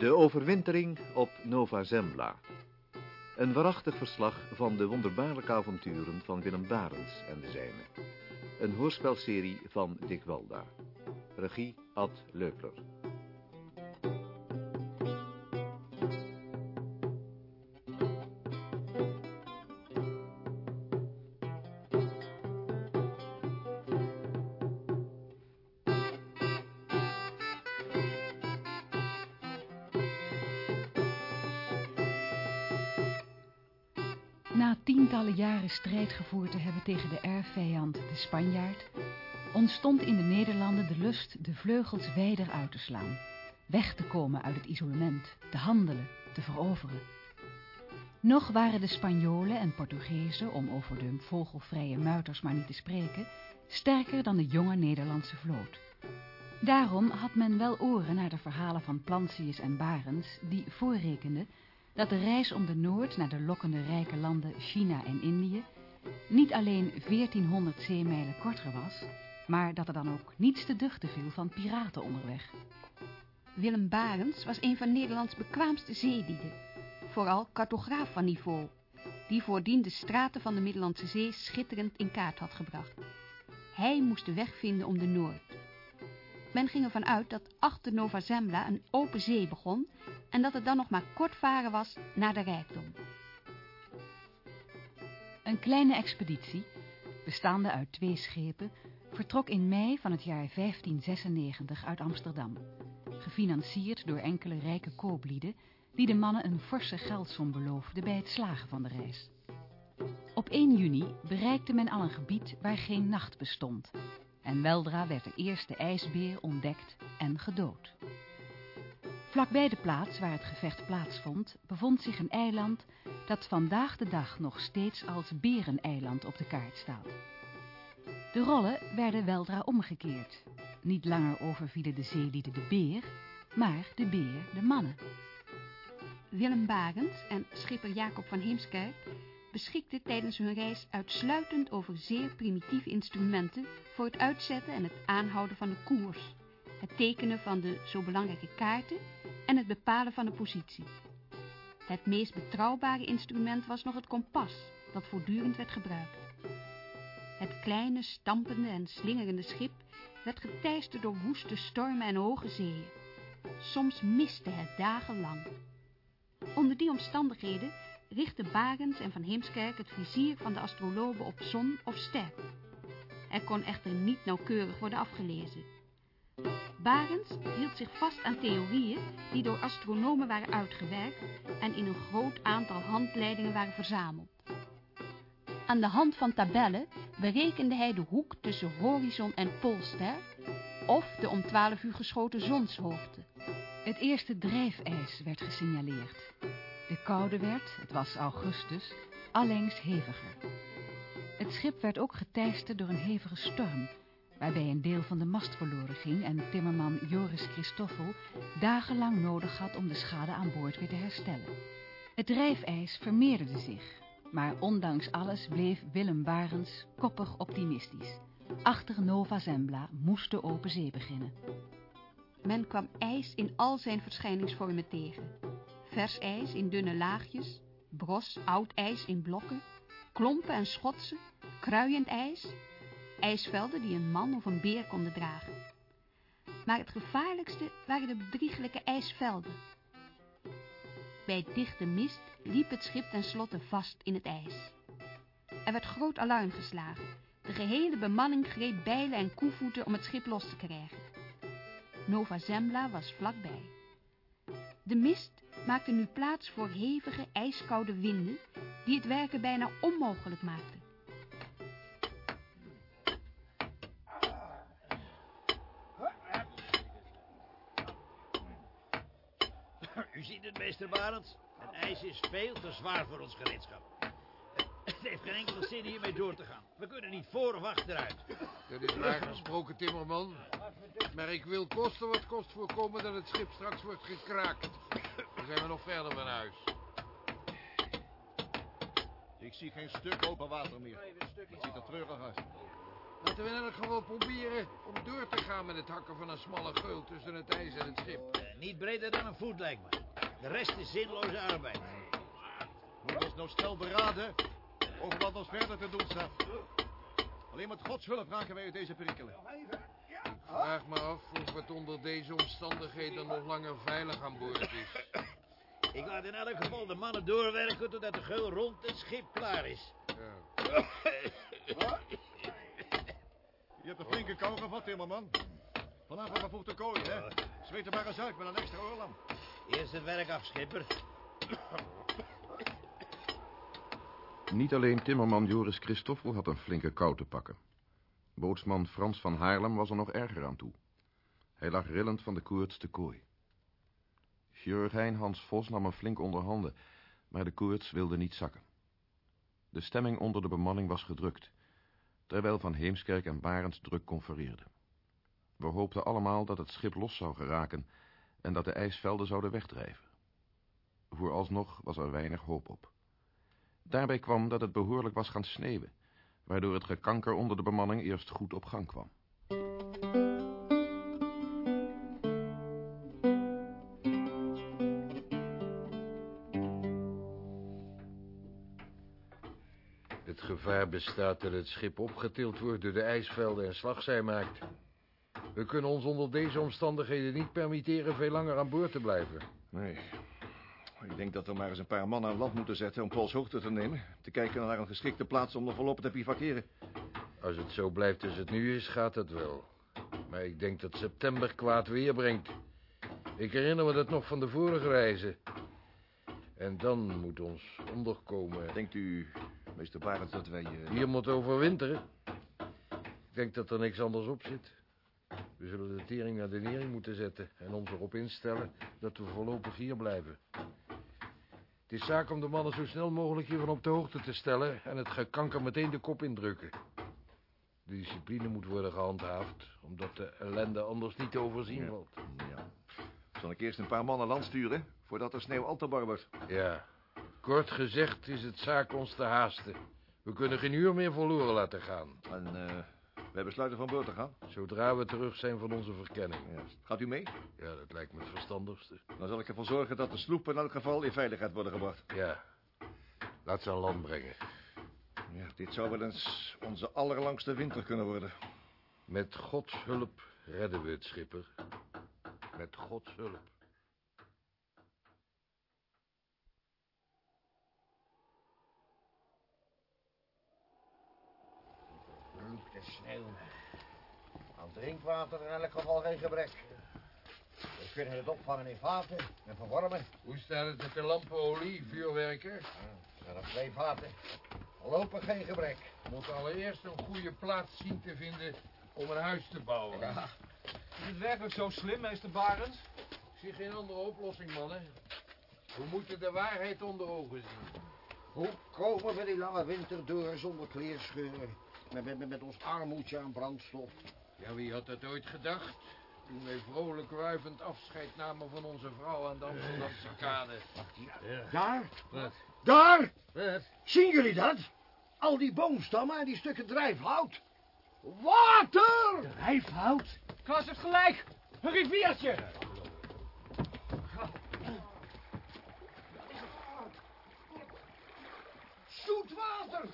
De overwintering op Nova Zembla. Een waarachtig verslag van de wonderbaarlijke avonturen van Willem Barends en de zijnen. Een hoorspelserie van Dick Walda. Regie Ad Leupler. Tegen de erfvijand, de Spanjaard, ontstond in de Nederlanden de lust de vleugels wijder uit te slaan, weg te komen uit het isolement, te handelen, te veroveren. Nog waren de Spanjolen en Portugezen, om over de vogelvrije muiters maar niet te spreken, sterker dan de jonge Nederlandse vloot. Daarom had men wel oren naar de verhalen van Plantius en Barends, die voorrekenden dat de reis om de Noord naar de lokkende rijke landen China en Indië niet alleen 1400 zeemijlen korter was, maar dat er dan ook niets te duchten viel van piraten onderweg. Willem Barents was een van Nederlands bekwaamste zeelieden, vooral cartograaf van niveau, die voordien de straten van de Middellandse Zee schitterend in kaart had gebracht. Hij moest de weg vinden om de Noord. Men ging ervan uit dat achter Nova Zembla een open zee begon en dat het dan nog maar kort varen was naar de rijkdom. Een kleine expeditie, bestaande uit twee schepen, vertrok in mei van het jaar 1596 uit Amsterdam, gefinancierd door enkele rijke kooplieden die de mannen een forse geldsom beloofden bij het slagen van de reis. Op 1 juni bereikte men al een gebied waar geen nacht bestond en weldra werd de eerste ijsbeer ontdekt en gedood. Vlakbij de plaats waar het gevecht plaatsvond, bevond zich een eiland dat vandaag de dag nog steeds als Bereneiland op de kaart staat. De rollen werden weldra omgekeerd. Niet langer overvielen de zeelieden de beer, maar de beer de mannen. Willem Barends en schipper Jacob van Heemskerk beschikten tijdens hun reis uitsluitend over zeer primitieve instrumenten voor het uitzetten en het aanhouden van de koers, het tekenen van de zo belangrijke kaarten en het bepalen van de positie. Het meest betrouwbare instrument was nog het kompas, dat voortdurend werd gebruikt. Het kleine, stampende en slingerende schip werd geteisterd door woeste stormen en hoge zeeën. Soms miste het dagenlang. Onder die omstandigheden richtte Barends en Van Heemskerk het vizier van de astrologen op zon of ster. Er kon echter niet nauwkeurig worden afgelezen. Barends hield zich vast aan theorieën die door astronomen waren uitgewerkt en in een groot aantal handleidingen waren verzameld. Aan de hand van tabellen berekende hij de hoek tussen horizon en poolster of de om 12 uur geschoten zonshoogte. Het eerste drijfijs werd gesignaleerd. De koude werd, het was augustus, allengs heviger. Het schip werd ook geteisterd door een hevige storm, waarbij een deel van de mast verloren ging en timmerman Joris Christoffel dagenlang nodig had om de schade aan boord weer te herstellen. Het drijfijs vermeerderde zich, maar ondanks alles bleef Willem Barends koppig optimistisch. Achter Nova Zembla moest de open zee beginnen. Men kwam ijs in al zijn verschijningsvormen tegen. Vers ijs in dunne laagjes, bros, oud ijs in blokken, klompen en schotsen, kruiend ijs, ijsvelden die een man of een beer konden dragen. Maar het gevaarlijkste waren de bedrieglijke ijsvelden. Bij dichte mist liep het schip tenslotte vast in het ijs. Er werd groot alarm geslagen. De gehele bemanning greep bijlen en koevoeten om het schip los te krijgen. Nova Zembla was vlakbij. De mist maakte nu plaats voor hevige, ijskoude winden die het werken bijna onmogelijk maakten. Meester Barends. Het ijs is veel te zwaar voor ons gereedschap. Het heeft geen enkele zin hiermee door te gaan. We kunnen niet voor of achteruit. Dat is waar gesproken, timmerman. Maar ik wil kosten wat kost voorkomen dat het schip straks wordt gekraakt. Dan zijn we nog verder van huis. Ik zie geen stuk open water meer. Het ziet er treurig uit. Laten we in elk geval proberen om door te gaan met het hakken van een smalle geul tussen het ijs en het schip. Eh, niet breder dan een voet, lijkt me. De rest is zinloze arbeid. Moet ons nou snel beraden over wat ons verder te doen staat. Alleen met Gods hulp raken wij uit deze perikelen. Ik vraag me af of het onder deze omstandigheden nog langer veilig aan boord is. Ik laat in elk geval de mannen doorwerken totdat de geul rond het schip klaar is. Ja. Je hebt een flinke kou gevat, timmerman. Vanavond gevoegd de kooi, hè? Zweet er maar eens uit met een extra oorlam. Eerst het werk af, schipper. Niet alleen timmerman Joris Christoffel had een flinke kou te pakken. Bootsman Frans van Haarlem was er nog erger aan toe. Hij lag rillend van de koorts te kooi. Chirurgijn Hans Vos nam hem flink onder handen, maar de koorts wilde niet zakken. De stemming onder de bemanning was gedrukt, terwijl Van Heemskerk en Barends druk confereerden. We hoopten allemaal dat het schip los zou geraken en dat de ijsvelden zouden wegdrijven. Vooralsnog was er weinig hoop op. Daarbij kwam dat het behoorlijk was gaan sneeuwen, waardoor het gekanker onder de bemanning eerst goed op gang kwam. Het gevaar bestaat dat het schip opgetild wordt door de ijsvelden en slagzij maakt. We kunnen ons onder deze omstandigheden niet permitteren veel langer aan boord te blijven. Nee. Ik denk dat we maar eens een paar mannen aan land moeten zetten om polshoogte te nemen. Te kijken naar een geschikte plaats om nog voorlopig te bivakeren. Als het zo blijft als het nu is, gaat het wel. Maar ik denk dat september kwaad weer brengt. Ik herinner me dat nog van de vorige reizen. En dan moet ons onderkomen. Denkt u, meester Barends, dat wij... eh, Hier moet overwinteren. Ik denk dat er niks anders op zit. We zullen de tering naar de nering moeten zetten... en ons erop instellen dat we voorlopig hier blijven. Het is zaak om de mannen zo snel mogelijk hiervan op de hoogte te stellen... en het gekanker meteen de kop indrukken. De discipline moet worden gehandhaafd... omdat de ellende anders niet te overzien Ja. valt. Ja. Zal ik eerst een paar mannen land sturen, voordat de sneeuw al te bar wordt? Ja, kort gezegd is het zaak ons te haasten. We kunnen geen uur meer verloren laten gaan. En eh, wij besluiten van boord te gaan. Zodra we terug zijn van onze verkenning. Ja. Gaat u mee? Ja, dat lijkt me het verstandigste. Dan zal ik ervoor zorgen dat de sloepen in elk geval in veiligheid worden gebracht. Ja, laat ze aan land brengen. Ja, dit zou wel eens onze allerlangste winter kunnen worden. Met Gods hulp redden we het, schipper. Met Gods hulp. Vloek de sneeuw. Aan drinkwater in elk geval geen gebrek. We kunnen het opvangen in vaten en verwarmen. Hoe staat het met de lampenolie, vuurwerker? Er zijn er twee vaten. Voorlopig geen gebrek. We moeten allereerst een goede plaats zien te vinden om een huis te bouwen. Ja, Is het werkelijk zo slim, meester Barends? Ik zie geen andere oplossing, mannen. We moeten de waarheid onder ogen zien. hoe komen we die lange winter door zonder kleerscheuren? Met, met, met ons armoedje aan brandstof. Ja, wie had dat ooit gedacht? Toen wij vrolijk wuivend afscheid namen van onze vrouw aan de Amsterdamse kade. Wacht hier. Daar, Wat? daar! Wat? Zien jullie dat? Al die boomstammen en die stukken drijfhout. Water! Drijfhout? Klas heeft gelijk. Een riviertje. Zoet water!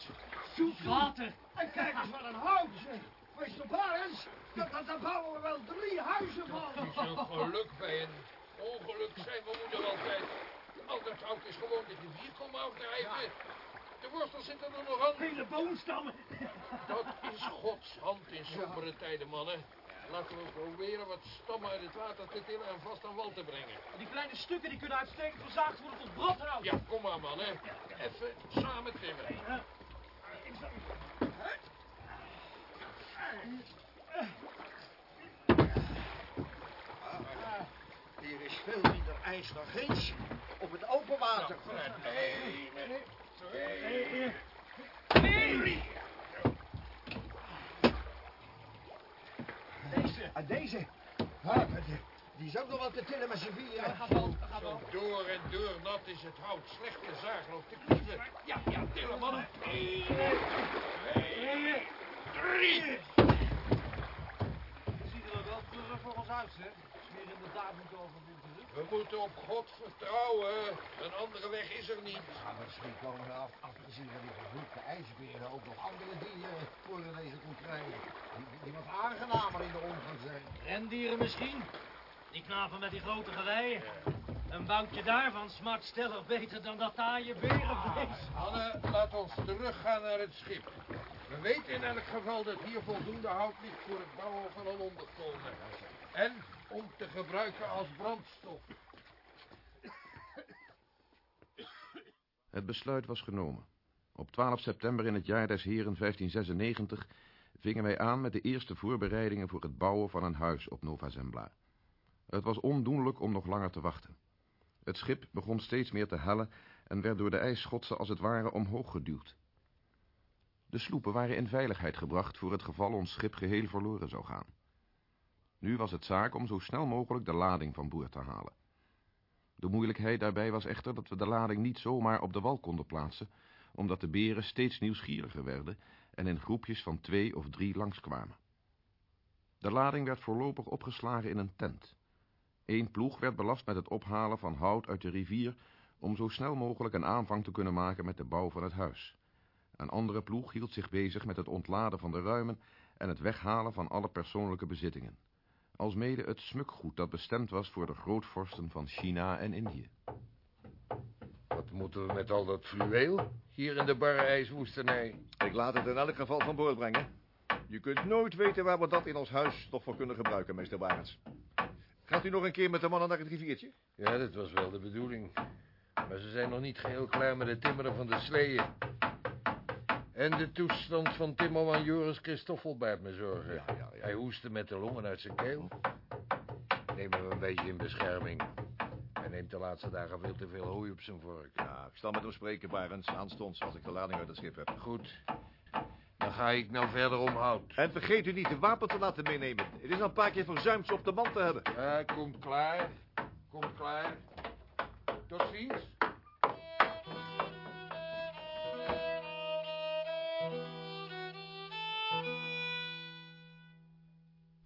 Zoet water. En kijk eens wat een hout, zeg. Meester Barends, dat, dat, daar bouwen we wel drie huizen van. Het is een geluk bij een ongeluk zijn we moeder altijd. Al dat hout is gewoon de rivier komen afdrijven. De wortels zitten er nog aan. Hele boomstammen. Dat is Gods hand in sombere tijden, mannen. Laten we proberen wat stammen uit het water te tillen en vast aan wal te brengen. Die kleine stukken die kunnen uitstekend verzaagd worden tot brandhout. Ja, kom maar, mannen. Even samen timmen. Hier is veel minder ijs dan ginds. Op het open water. Deze. En deze? Ja, die, is ook nog wat te tillen met vieren. Gaat wel, gaat wel. Door en door nat is het hout. Slecht te zagen of te knieven. Ja, ja, tillen, mannen. Eén, twee, drie. voor ons uit, zeg. Als we hier inderdaad moeten overwinteren. We moeten op God vertrouwen. Een andere weg is er niet. Ja, misschien komen er af, afgezien van die vervloekte ijsberen ook nog andere dieren voor in deze kon krijgen. Die, die wat aangenamer in de omgang zijn. Rendieren misschien? Die knapen met die grote geweien. Een boutje daarvan smaakt stellig beter dan dat taaie berenvlees. Anne, laat ons teruggaan naar het schip. We weten in elk geval dat hier voldoende hout ligt voor het bouwen van een onderkomen. En om te gebruiken als brandstof. Het besluit was genomen. Op 12 september in het jaar des heren 1596 vingen wij aan met de eerste voorbereidingen voor het bouwen van een huis op Nova Zembla. Het was ondoenlijk om nog langer te wachten. Het schip begon steeds meer te hellen en werd door de ijsschotsen als het ware omhoog geduwd. De sloepen waren in veiligheid gebracht voor het geval ons schip geheel verloren zou gaan. Nu was het zaak om zo snel mogelijk de lading van boord te halen. De moeilijkheid daarbij was echter dat we de lading niet zomaar op de wal konden plaatsen, omdat de beren steeds nieuwsgieriger werden en in groepjes van twee of drie langskwamen. De lading werd voorlopig opgeslagen in een tent. Eén ploeg werd belast met het ophalen van hout uit de rivier om zo snel mogelijk een aanvang te kunnen maken met de bouw van het huis. Een andere ploeg hield zich bezig met het ontladen van de ruimen en het weghalen van alle persoonlijke bezittingen, alsmede het smukgoed dat bestemd was voor de grootvorsten van China en Indië. Wat moeten we met al dat fluweel hier in de barre ijswoestenij? Ik laat het in elk geval van boord brengen. Je kunt nooit weten waar we dat in ons huis nog voor kunnen gebruiken, meester Barends. Gaat u nog een keer met de mannen naar het riviertje? Ja, dat was wel de bedoeling. Maar ze zijn nog niet geheel klaar met het timmeren van de sleeën. En de toestand van timmerman Joris Christoffel baart me zorgen. Ja, ja, ja. Hij hoestte met de longen uit zijn keel. Neem hem een beetje in bescherming. Hij neemt de laatste dagen veel te veel hooi op zijn vork. Ja, ik zal met hem spreken, Barends, aanstonds, als ik de lading uit het schip heb. Goed. Ga ik nou verder om hout. En vergeet u niet de wapen te laten meenemen. Het is al een paar keer verzuimd ze op de man te hebben. Ja, komt klaar. Komt klaar. Tot ziens.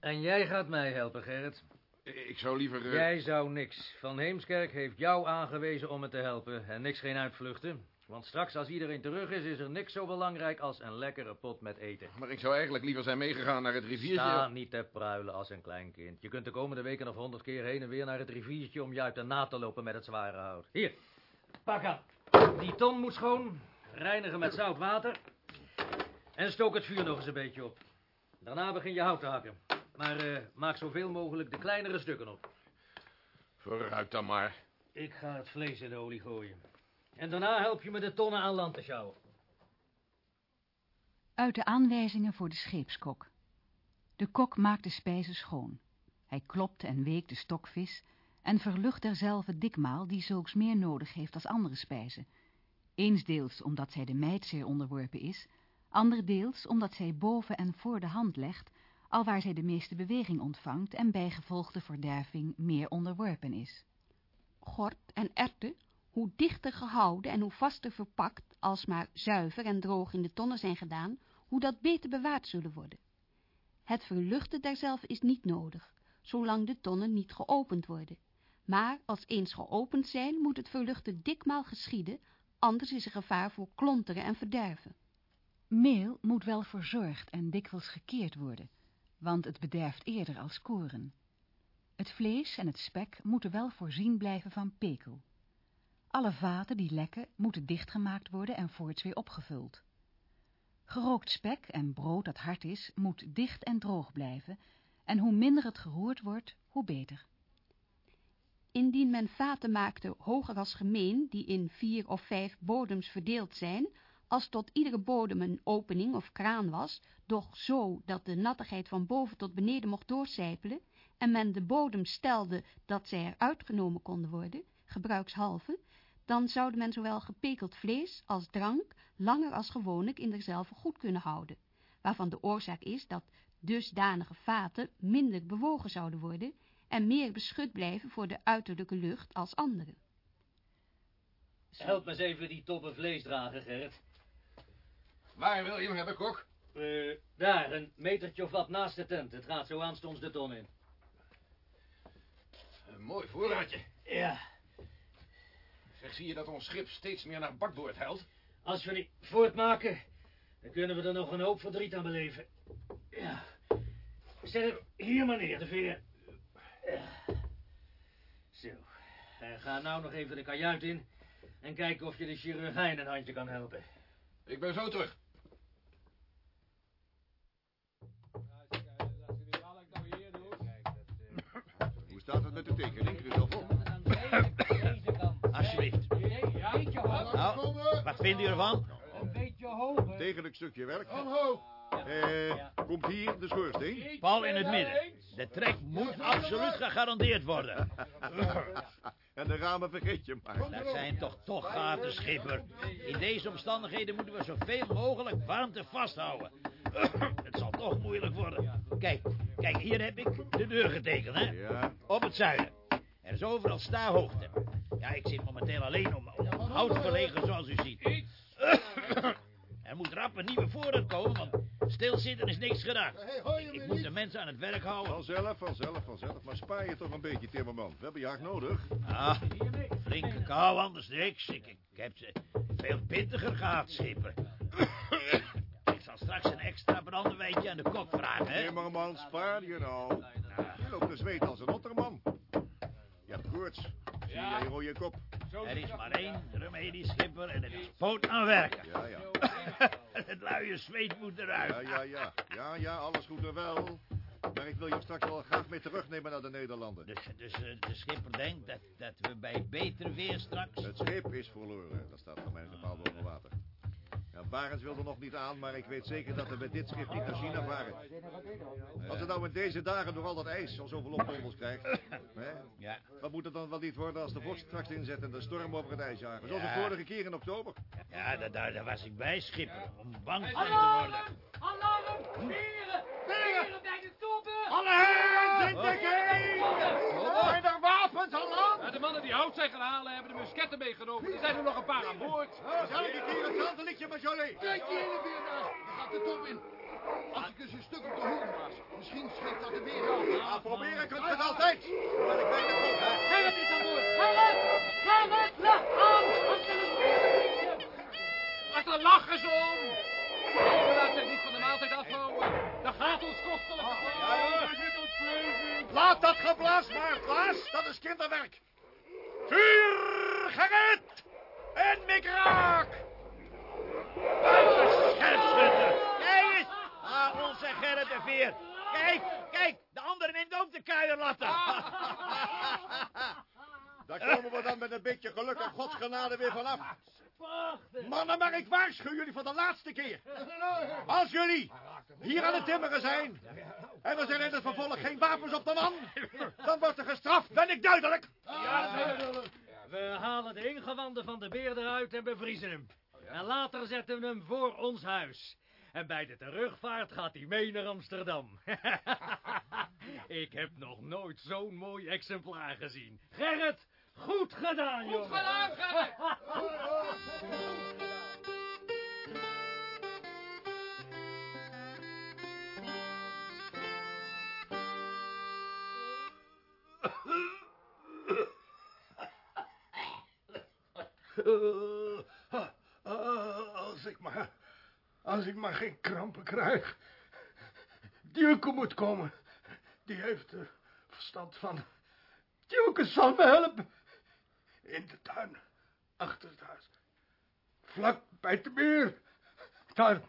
En jij gaat mij helpen, Gerrit. Ik zou liever... eh, Jij zou niks. Van Heemskerk heeft jou aangewezen om me te helpen. En niks geen uitvluchten. Want straks als iedereen terug is, is er niks zo belangrijk als een lekkere pot met eten. Maar ik zou eigenlijk liever zijn meegegaan naar het riviertje. Sta niet te pruilen als een klein kind. Je kunt de komende weken nog honderd keer heen en weer naar het riviertje om je uit de na te lopen met het zware hout. Hier, pak aan. Die ton moet schoon, reinigen met zout water en stook het vuur nog eens een beetje op. Daarna begin je hout te hakken. Maar eh, maak zoveel mogelijk de kleinere stukken op. Vooruit dan maar. Ik ga het vlees in de olie gooien. En daarna help je me de tonnen aan land te sjouwen. Uit de aanwijzingen voor de scheepskok. De kok maakt de spijzen schoon. Hij klopt en weekt de stokvis en verlucht derzelve dikmaal die zulks meer nodig heeft als andere spijzen. Eensdeels omdat zij de meid zeer onderworpen is, anderdeels omdat zij boven en voor de hand legt, alwaar zij de meeste beweging ontvangt en bijgevolg de verderving meer onderworpen is. Gort en erwten, hoe dichter gehouden en hoe vaster verpakt, als maar zuiver en droog in de tonnen zijn gedaan, hoe dat beter bewaard zullen worden. Het verluchten derzelve is niet nodig, zolang de tonnen niet geopend worden. Maar als eens geopend zijn, moet het verluchten dikmaal geschieden, anders is er gevaar voor klonteren en verderven. Meel moet wel verzorgd en dikwijls gekeerd worden, want het bederft eerder als koren. Het vlees en het spek moeten wel voorzien blijven van pekel. Alle vaten die lekken moeten dichtgemaakt worden en voorts weer opgevuld. Gerookt spek en brood dat hard is, moet dicht en droog blijven, en hoe minder het geroerd wordt, hoe beter. Indien men vaten maakte hoger als gemeen, die in vier of vijf bodems verdeeld zijn, als tot iedere bodem een opening of kraan was, doch zo dat de nattigheid van boven tot beneden mocht doorcijpelen, en men de bodem stelde dat zij er uitgenomen konden worden, gebruikshalve, dan zoude men zowel gepekeld vlees als drank langer als gewoonlijk in derzelve goed kunnen houden, waarvan de oorzaak is dat dusdanige vaten minder bewogen zouden worden en meer beschut blijven voor de uiterlijke lucht als andere. Help me eens even die toppen vlees dragen, Gerrit. Waar wil je hem hebben, kok? Eh, daar, een metertje of wat naast de tent. Het gaat zo aanstonds de ton in. Een mooi voorraadje. Ja, Zeg, zie je dat ons schip steeds meer naar bakboord huilt? als we niet voortmaken, dan kunnen we er nog een hoop verdriet aan beleven. Ja. Zet hem hier maar neer, de veer. Ja. Zo. Eh, ga nou nog even de kajuit in en kijken of je de chirurgijn een handje kan helpen. Ik ben zo terug. Hoe staat het met de tekening, Christoffel? Alsjeblieft. Nou, wat vindt u ervan? Een beetje hoger. Degelijk stukje werk. Eh, komt hier de schoorsteen? Paul in het midden. De trek moet absoluut gegarandeerd worden. En de ramen vergeet je maar. Dat zijn toch toch gaten, schipper. In deze omstandigheden moeten we zoveel mogelijk warmte vasthouden. Het zal toch moeilijk worden. Kijk, kijk, hier heb ik de deur getekend, hè? Ja, Op het zuiden. Er is overal staarhoogte. Ja, ik zit momenteel alleen om, om hout verlegen, zoals u ziet. Er moet rap een nieuwe voorraad komen, want stilzitten is niks gedaan. Ik, ik moet de mensen aan het werk houden. vanzelf, vanzelf, vanzelf. Maar spaar je toch een beetje, Timmerman. We hebben je hard nodig. Ah, flinke kou, anders niks. Ik, ik heb ze veel pittiger gehad, schipper. ik zal straks een extra brandewijntje aan de kok vragen, hè? Timmerman, spaar je nou. Je loopt te zweten als een otterman. Je hebt koorts. Zie jij rode kop? Er is maar één remedie, schipper, en het is poot aan werken. Ja, ja. het luie zweet moet eruit. Ja, ja, ja. Ja, ja, alles goed en wel. Maar ik wil je straks wel graag mee terugnemen naar de Nederlanden. Dus, dus eh, de schipper denkt dat, dat we bij beter weer straks... Het schip is verloren. Dat staat voor mij bepaald onder water. Ja, Barends wil er nog niet aan, maar ik weet zeker dat we met dit schip niet naar China varen. Als het nou in deze dagen door al dat ijs al zoveel opdonders krijgt. Hè? Ja, Wat moet het dan wel niet worden als de vorst straks inzet en de storm over het ijs jagen? Zoals Ja. de vorige keer in oktober. ja daar, daar, daar was ik bij, schipper, om bang van te worden. Alarm! Veren! Veren bij de toppen! Alle hands in de Zijn er wapens? Ja, de mannen die hout zijn gaan halen hebben de musketten meegenomen. Er zijn er nog een paar aan boord. Elke keer hetzelfde liedje, maar Jolie. Kijk die ene weer daar. Die gaat de top in. Als ik eens een stuk op de hoek was. Misschien schiet dat er weer af. Ja, proberen kunt je het altijd. Maar ik weet het ook, hè. Gerrit is aan boord! Gerrit! Gerrit! Lach aan! Achter de spieren! Achter lachen ze om! Laat zich niet van de maaltijd afhouden. Dat gaat ons kostelijk. In. Laat dat geblaas maar, Klaas. Dat is kinderwerk. Vuur, Gerrit! En mikraak! Scherpschutter! Kijk eens! Ah, onze Gerrit de Veer. Kijk, kijk, de andere neemt ook de kuierlatten. Daar komen we dan met een beetje geluk en Gods genade weer vanaf. Mannen, maar ik waarschuw jullie voor de laatste keer. Als jullie hier aan het timmeren zijn... en er zijn in het vervolg geen wapens op de man... dan wordt er gestraft, ben ik duidelijk. We halen de ingewanden van de beer eruit en bevriezen hem. En later zetten we hem voor ons huis. En bij de terugvaart gaat hij mee naar Amsterdam. Ik heb nog nooit zo'n mooi exemplaar gezien. Gerrit, goed gedaan, jongen. Goed gedaan, Gerrit. als ik maar... Als ik maar geen krampen krijg. Dioke moet komen. Die heeft er verstand van. Dioke zal me helpen. In de tuin. Achter het huis. Vlak bij het meer. Daar...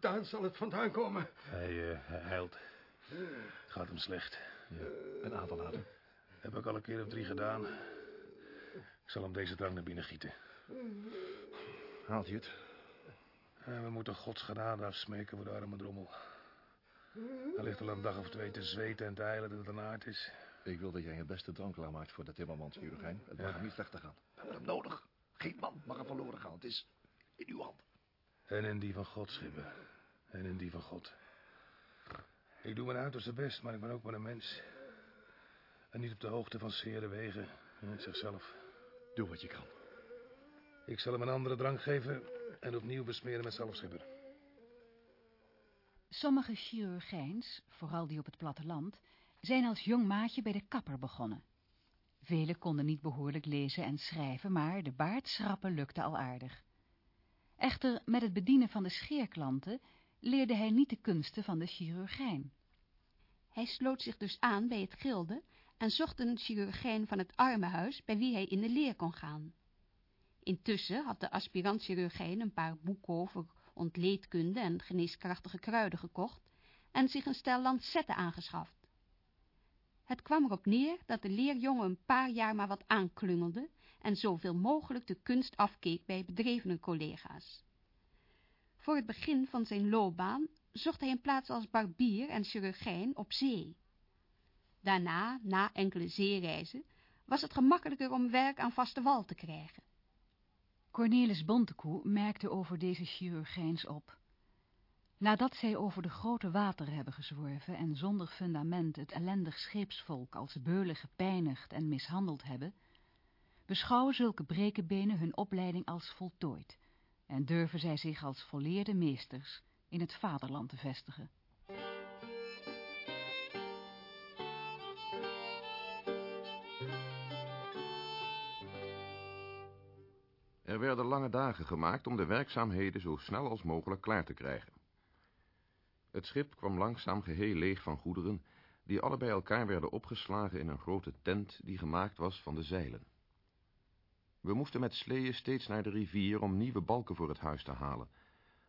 Daar zal het vandaan komen. Hij, eh, hij huilt. Het gaat hem slecht. Een aantal later. Heb ik al een keer of drie gedaan. Ik zal hem deze drank naar binnen gieten. Haalt je het? En we moeten Gods genade afsmeken voor de arme drommel. Hij ligt al een dag of twee te zweten en te eilen dat het een aard is. Ik wil dat jij je beste drank klaarmaakt voor de timmermans, chirurgijn. Het mag Ja. hem niet slechter gaan. We hebben hem nodig. Geen man mag er verloren gaan. Het is in uw hand. En in die van God, schipper. En in die van God. Ik doe mijn uiterste best, maar ik ben ook maar een mens. En niet op de hoogte van zere wegen. En ik zeg zelf. Doe wat je kan. Ik zal hem een andere drank geven en opnieuw besmeren met zalfschipper. Sommige chirurgijns, vooral die op het platteland, zijn als jong maatje bij de kapper begonnen. Velen konden niet behoorlijk lezen en schrijven, maar de baardschrappen lukte al aardig. Echter, met het bedienen van de scheerklanten leerde hij niet de kunsten van de chirurgijn. Hij sloot zich dus aan bij het gilde en zocht een chirurgijn van het armenhuis bij wie hij in de leer kon gaan. Intussen had de aspirant-chirurgijn een paar boeken over ontleedkunde en geneeskrachtige kruiden gekocht en zich een stel lancetten aangeschaft. Het kwam erop neer dat de leerjongen een paar jaar maar wat aanklungelde en zoveel mogelijk de kunst afkeek bij bedrevene collega's. Voor het begin van zijn loopbaan zocht hij een plaats als barbier en chirurgijn op zee. Daarna, na enkele zeereizen, was het gemakkelijker om werk aan vaste wal te krijgen. Cornelis Bontekoe merkte over deze chirurgijns op. Nadat zij over de grote wateren hebben gezworven en zonder fundament het ellendig scheepsvolk als beulen gepijnigd en mishandeld hebben, beschouwen zulke brekenbenen hun opleiding als voltooid en durven zij zich als volleerde meesters in het vaderland te vestigen. Er werden lange dagen gemaakt om de werkzaamheden zo snel als mogelijk klaar te krijgen. Het schip kwam langzaam geheel leeg van goederen, die alle bij elkaar werden opgeslagen in een grote tent die gemaakt was van de zeilen. We moesten met sleeën steeds naar de rivier om nieuwe balken voor het huis te halen,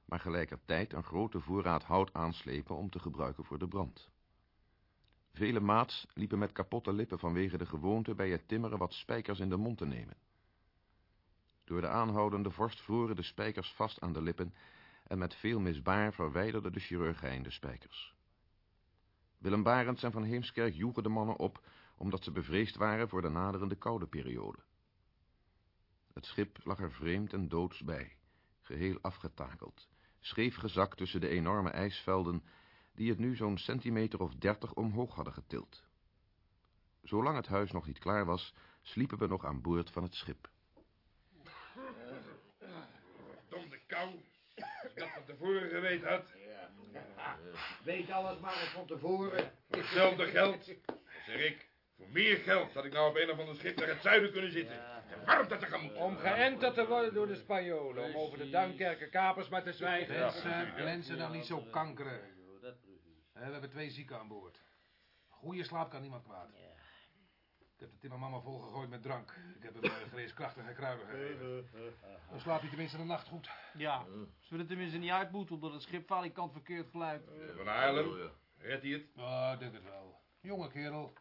maar gelijkertijd een grote voorraad hout aanslepen om te gebruiken voor de brand. Vele maats liepen met kapotte lippen vanwege de gewoonte bij het timmeren wat spijkers in de mond te nemen. Door de aanhoudende vorst vroren de spijkers vast aan de lippen en met veel misbaar verwijderde de chirurgijn de spijkers. Willem Barends en Van Heemskerk joegen de mannen op, omdat ze bevreesd waren voor de naderende koude periode. Het schip lag er vreemd en doods bij, geheel afgetakeld, scheef gezakt tussen de enorme ijsvelden, die het nu zo'n centimeter of dertig omhoog hadden getild. Zolang het huis nog niet klaar was, sliepen we nog aan boord van het schip. Dom kou. Als ik dat van tevoren geweten had. Weet alles maar eens van tevoren. Voor hetzelfde geld. Zeg ik, voor meer geld had ik nou op een of ander schip naar het zuiden kunnen zitten. En warmte tegemoet. Om geënterd te worden door de Spanjolen. Om over de Duinkerker kapers maar te zwijgen. Mensen, mensen dan niet zo kankeren. We hebben twee zieken aan boord. Goede slaap kan niemand kwaad. Ik heb de timmermama volgegooid met drank. Ik heb hem uh, geneeskrachtige kruiden gegeven. Dan slaapt hij tenminste de nacht goed. Ja, ze willen tenminste niet uitboeten omdat het schip valikant verkeerd glijdt. Van Haarlem, redt hij het? Ja, ik denk het wel. Jonge kerel.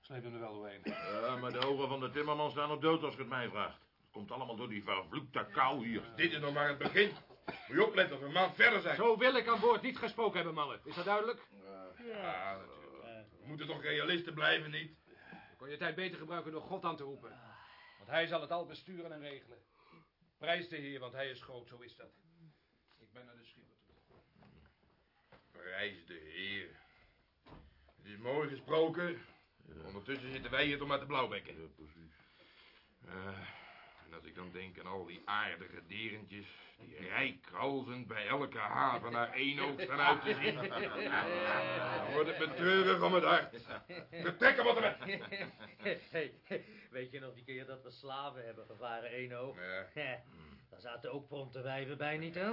Sleep hem er wel doorheen. Ja, maar de ogen van de timmerman staan op dood als je het mij vraagt. Het komt allemaal door die vervloekte kou hier. Dit is nog maar het begin. Moet je opletten of we een maand verder zijn. Zo wil ik aan boord niet gesproken hebben, mannen. Is dat duidelijk? Ja, natuurlijk. We moeten toch realisten blijven, niet? Kon je tijd beter gebruiken door God aan te roepen. Want hij zal het al besturen en regelen. Prijs de Heer, want hij is groot, zo is dat. Ik ben naar de schipper toe. Prijs de Heer. Het is mooi gesproken. Ondertussen zitten wij hier toch maar te blauwbekken. Ja, precies. En als ik dan denk aan al die aardige derentjes... die rijk kralzend bij elke haven naar één oog staan uit te zien... dan wordt het me treurig om het hart. Vertrekken wat er Hey, weet je nog die keer dat we slaven hebben gevaren, Eno? Ja. Daar zaten ook pronte wijven bij, niet hè?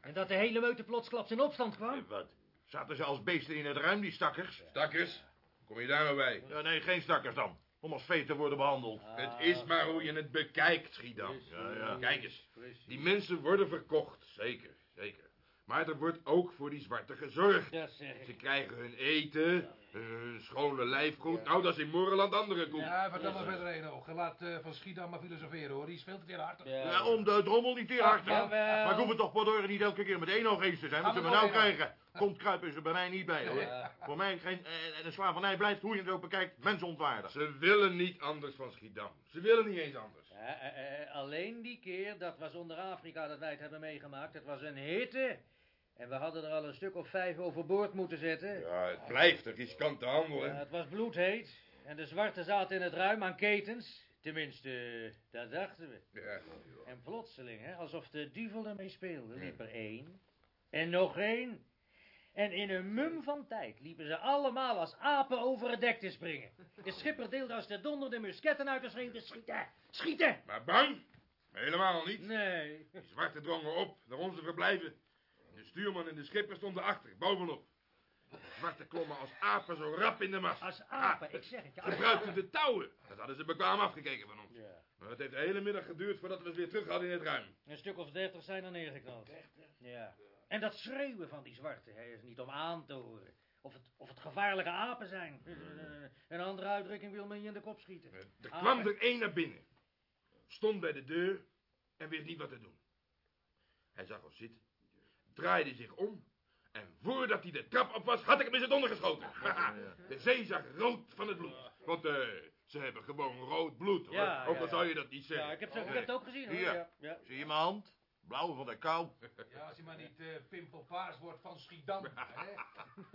En dat de hele meute plotsklaps in opstand kwam? Wat? Zaten ze als beesten in het ruim, die stakkers? Stakkers? Kom je daar nou bij? Ja, nee, geen stakkers dan. Om als vee te worden behandeld. Het is maar hoe je het bekijkt, Schiedam. Ja, ja. Kijk eens. Die mensen worden verkocht. Zeker, zeker. Maar er wordt ook voor die zwarte gezorgd. Dat zeg ik. Ze krijgen hun eten, hun schone lijfgoed. Nou, dat is in Moreland andere koek. Ja, vertel maar verder, Eno. Laat uh, Van Schiedam maar filosoferen, hoor. Die is veel te teerhartig. Ja, om de drommel niet teerhartig. Ach, jawel. maar ik hoef het toch Podoren niet elke keer met één oog eens te zijn. Wat ze we me nou krijgen. Komt kruipen ze bij mij niet bij, hoor. Voor mij geen... eh, de slavernij blijft, hoe je het ook bekijkt, mensontwaardig. Ze willen niet anders van Schiedam. Ze willen niet eens anders. Ja, eh, eh, alleen die keer, dat was onder Afrika dat wij het hebben meegemaakt. Het was een hitte. En we hadden er al een stuk of vijf overboord moeten zetten. Ja, het blijft een riskante handel, hè. Ja, het was bloedheet. En de zwarte zaten in het ruim aan ketens. Tenminste, dat dachten we. Ja. En plotseling, hè, alsof de duivel ermee speelde, liep er één. En nog één. En in een mum van tijd liepen ze allemaal als apen over het dek te springen. De schipper deelde als de donder de musketten uit en schreeuwde, schieten, schieten. Maar bang? Helemaal niet. Nee. Die zwarten drongen op naar onze verblijven. De stuurman en de schipper stonden achter, bovenop. De zwarte klommen als apen zo rap in de mast. Als apen, ik zeg het je. Ze gebruikten de touwen. Dat hadden ze bekwaam afgekeken van ons. Maar het heeft de hele middag geduurd voordat we het weer terug hadden in het ruim. Een stuk of dertig zijn er neergeknald. Ja. En dat schreeuwen van die zwarte, hij is niet om aan te horen. Of het, of het gevaarlijke apen zijn. Een andere uitdrukking wil men je in de kop schieten. Er kwam er één naar binnen. Stond bij de deur en wist niet wat te doen. Hij zag ons zitten, draaide zich om... en voordat hij de trap op was, had ik hem in zijn donder geschoten. De zee zag rood van het bloed. Want eh, ze hebben gewoon rood bloed, hoor. Ja, Ook ja, al ja. zou je dat niet zeggen. Ja, ik heb, zo, ik heb het ook gezien hoor. Hier. Ja, ja. Zie je mijn hand? Blauw van de kou. Ja, als hij maar niet eh pimpelpaars wordt van Schiedam. hè.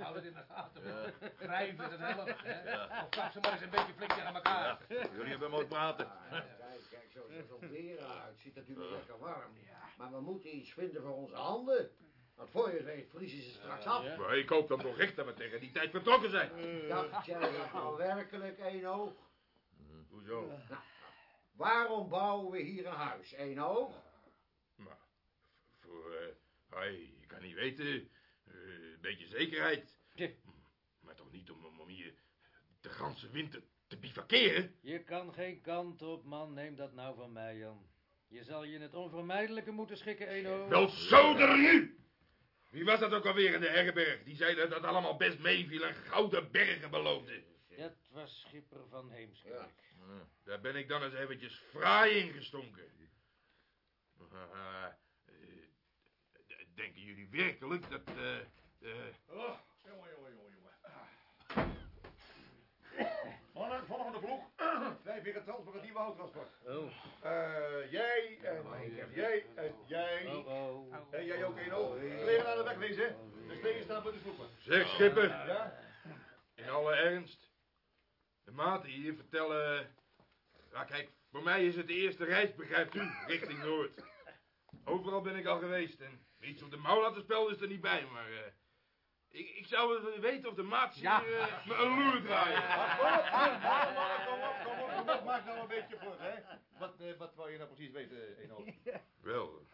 Hou het in de gaten. Wrijven, dat helpt. hè. Of kap ze maar eens een beetje flink tegen elkaar. Jullie hebben mooi praten. Kijk, kijk, zo ziet het weer uit. Het zit natuurlijk lekker warm. Maar we moeten iets vinden voor onze handen. Want voor je weet vriezen ze straks af. Maar ik hoop dan toch echt dat we tegen die tijd vertrokken zijn. Dacht jij dat nou werkelijk, Eenoog? Hoezo? Nou, waarom bouwen we hier een huis, Eenoog? Maar, voor, eh, hey, ik kan niet weten, eh, een beetje zekerheid. Maar toch niet om, om, om hier de ganse winter te bivakeren? Je kan geen kant op, man. Neem dat nou van mij, Jan. Je zal je in het onvermijdelijke moeten schikken, Eno. Wel zo er nu! Wie was dat ook alweer in de herberg? Die zei dat het allemaal best meeviel en gouden bergen beloofde. Dat was schipper van Heemskerk. Daar ben ik dan eens eventjes fraai ingestonken. Ah, eh, denken jullie werkelijk dat... eh eh, Oh, jongen, jongen, jongen, jongen. Mannen, volgende ploeg. Vijf weer geteld voor het nieuwe houttransport. Oh. Eh, jij en jij en jij. Oh, oh. En jij ook, Eno. Kleren aan de weg wezen. De stenen staan voor de sloepen. Zeg, schipper. Ja? In alle ernst. De maten hier vertellen... Ja, kijk, voor mij is het de eerste reis, begrijpt u, richting Noord. Overal ben ik al geweest en iets op de mouw laten spelen is er niet bij, maar... eh, ik, ik zou weten of de maat hier eh, me een loer draaien. Kom op, kom op, kom op, kom op, kom op. Maak nou een beetje voor, hè. Wat, eh, wat wou je nou precies weten, Eno? Wel,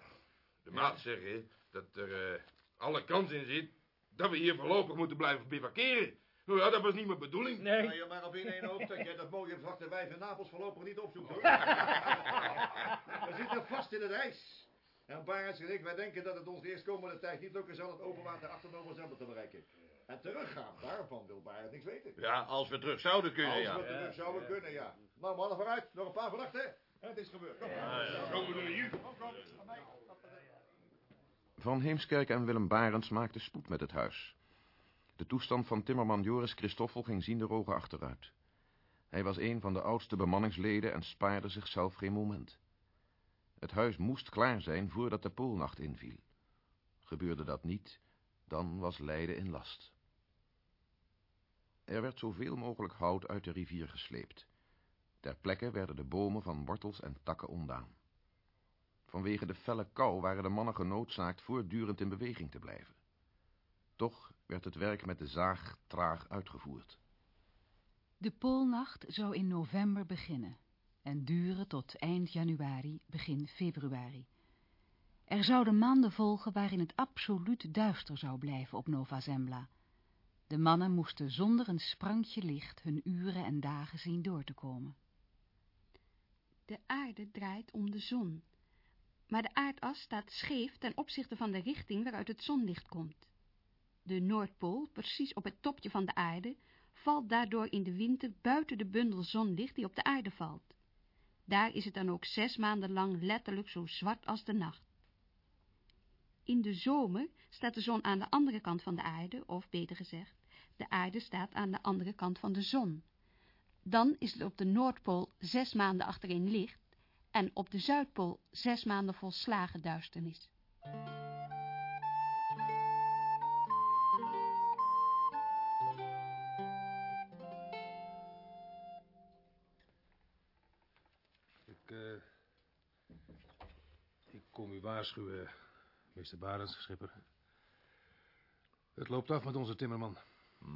de maat zeggen dat er eh, alle kans in zit dat we hier voorlopig moeten blijven bivakeren. Nou ja, dat was niet mijn bedoeling. Nee. je maar op in één hoofd dat jij dat mooie zwarte wijf in Napels voorlopig niet opzoekt, hoor. We zitten vast in het ijs. En Barends en ik, wij denken dat het ons de eerstkomende tijd niet lukken zal het overwater achter Nova Zembla te bereiken. En teruggaan, daarvan wil Barend niks weten. Ja, als we terug zouden kunnen, Als ja. we terug zouden kunnen, ja. Nou mannen, vooruit. Nog een paar verdachten. En het is gebeurd. Kom. Komen we hier? Kom, kom. Aan mij. Van Heemskerk en Willem Barends maakten spoed met het huis. De toestand van timmerman Joris Christoffel ging zienderogen achteruit. Hij was een van de oudste bemanningsleden en spaarde zichzelf geen moment. Het huis moest klaar zijn voordat de poolnacht inviel. Gebeurde dat niet, dan was Leiden in last. Er werd zoveel mogelijk hout uit de rivier gesleept. Ter plekke werden de bomen van wortels en takken ontdaan. Vanwege de felle kou waren de mannen genoodzaakt voortdurend in beweging te blijven. Toch werd het werk met de zaag traag uitgevoerd. De poolnacht zou in november beginnen en duren tot eind januari, begin februari. Er zouden maanden volgen waarin het absoluut duister zou blijven op Nova Zembla. De mannen moesten zonder een sprankje licht hun uren en dagen zien door te komen. De aarde draait om de zon, maar de aardas staat scheef ten opzichte van de richting waaruit het zonlicht komt. De Noordpool, precies op het topje van de aarde, valt daardoor in de winter buiten de bundel zonlicht die op de aarde valt. Daar is het dan ook zes maanden lang letterlijk zo zwart als de nacht. In de zomer staat de zon aan de andere kant van de aarde, of beter gezegd, de aarde staat aan de andere kant van de zon. Dan is het op de Noordpool zes maanden achtereen licht en op de Zuidpool zes maanden volslagen duisternis. Waarschuwen, Mr. Barends, schipper. Het loopt af met onze timmerman. Hm.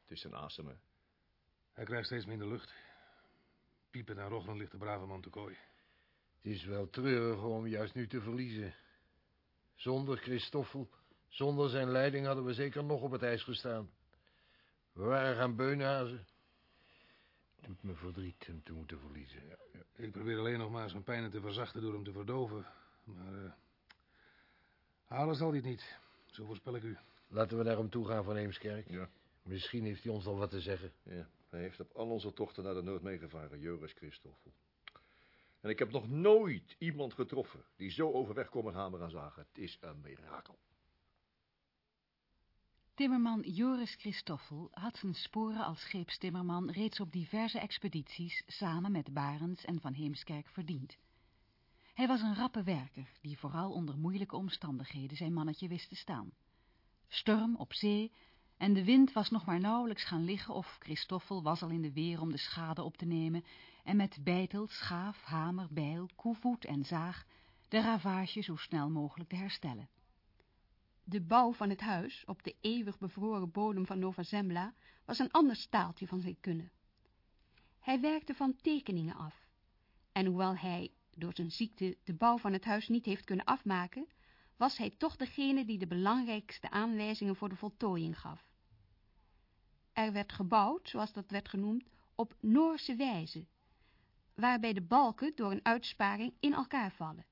Het is een asemen. Hij krijgt steeds minder lucht. Piepen naar Roggeren ligt de brave man te kooi. Het is wel treurig om juist nu te verliezen. Zonder Christoffel, zonder zijn leiding hadden we zeker nog op het ijs gestaan. We waren gaan beunhazen. Het doet me verdriet hem te moeten verliezen. Ik probeer alleen nog maar zijn pijnen te verzachten door hem te verdoven. Maar eh halen zal hij het niet. Zo voorspel ik u. Laten we naar hem toe gaan van Eemskerk. Ja. Misschien heeft hij ons al wat te zeggen. Ja, hij heeft op al onze tochten naar de Noord meegevaren, Joris Christoffel. En ik heb nog nooit iemand getroffen die zo overweg kon met hamer en zagen. Het is een mirakel. Timmerman Joris Christoffel had zijn sporen als scheepstimmerman reeds op diverse expedities samen met Barends en Van Heemskerk verdiend. Hij was een rappe werker die vooral onder moeilijke omstandigheden zijn mannetje wist te staan. Storm op zee en de wind was nog maar nauwelijks gaan liggen of Christoffel was al in de weer om de schade op te nemen en met bijtel, schaaf, hamer, bijl, koevoet en zaag de ravage zo snel mogelijk te herstellen. De bouw van het huis op de eeuwig bevroren bodem van Nova Zembla was een ander staaltje van zijn kunnen. Hij werkte van tekeningen af. En hoewel hij door zijn ziekte de bouw van het huis niet heeft kunnen afmaken, was hij toch degene die de belangrijkste aanwijzingen voor de voltooiing gaf. Er werd gebouwd, zoals dat werd genoemd, op Noorse wijze, waarbij de balken door een uitsparing in elkaar vallen.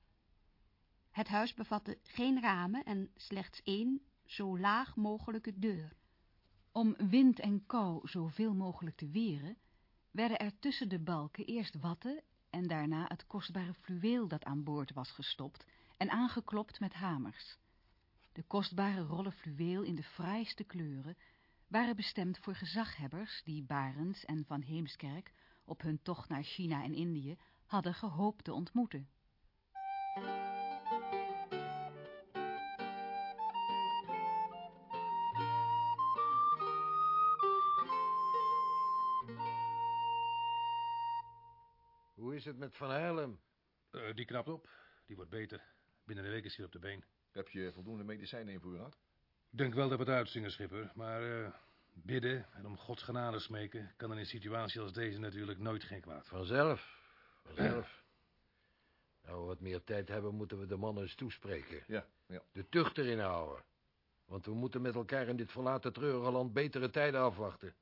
Het huis bevatte geen ramen en slechts één zo laag mogelijke deur. Om wind en kou zoveel mogelijk te weren, werden er tussen de balken eerst watten en daarna het kostbare fluweel dat aan boord was gestopt en aangeklopt met hamers. De kostbare rollen fluweel in de fraaiste kleuren waren bestemd voor gezaghebbers die Barends en Van Heemskerk op hun tocht naar China en Indië hadden gehoopt te ontmoeten. Het met Van Heilem? Eh, die knapt op. Die wordt beter. Binnen een week is hij op de been. Heb je voldoende medicijnen invoerrad? Ik denk wel dat we het uitzingen, schipper. Maar eh, bidden en om Gods genade smeken... kan in een situatie als deze natuurlijk nooit geen kwaad. Vanzelf. Vanzelf. Nou, we wat meer tijd hebben, moeten we de mannen eens toespreken. Ja, ja. De tucht erin houden. Want we moeten met elkaar in dit verlaten treurige land betere tijden afwachten.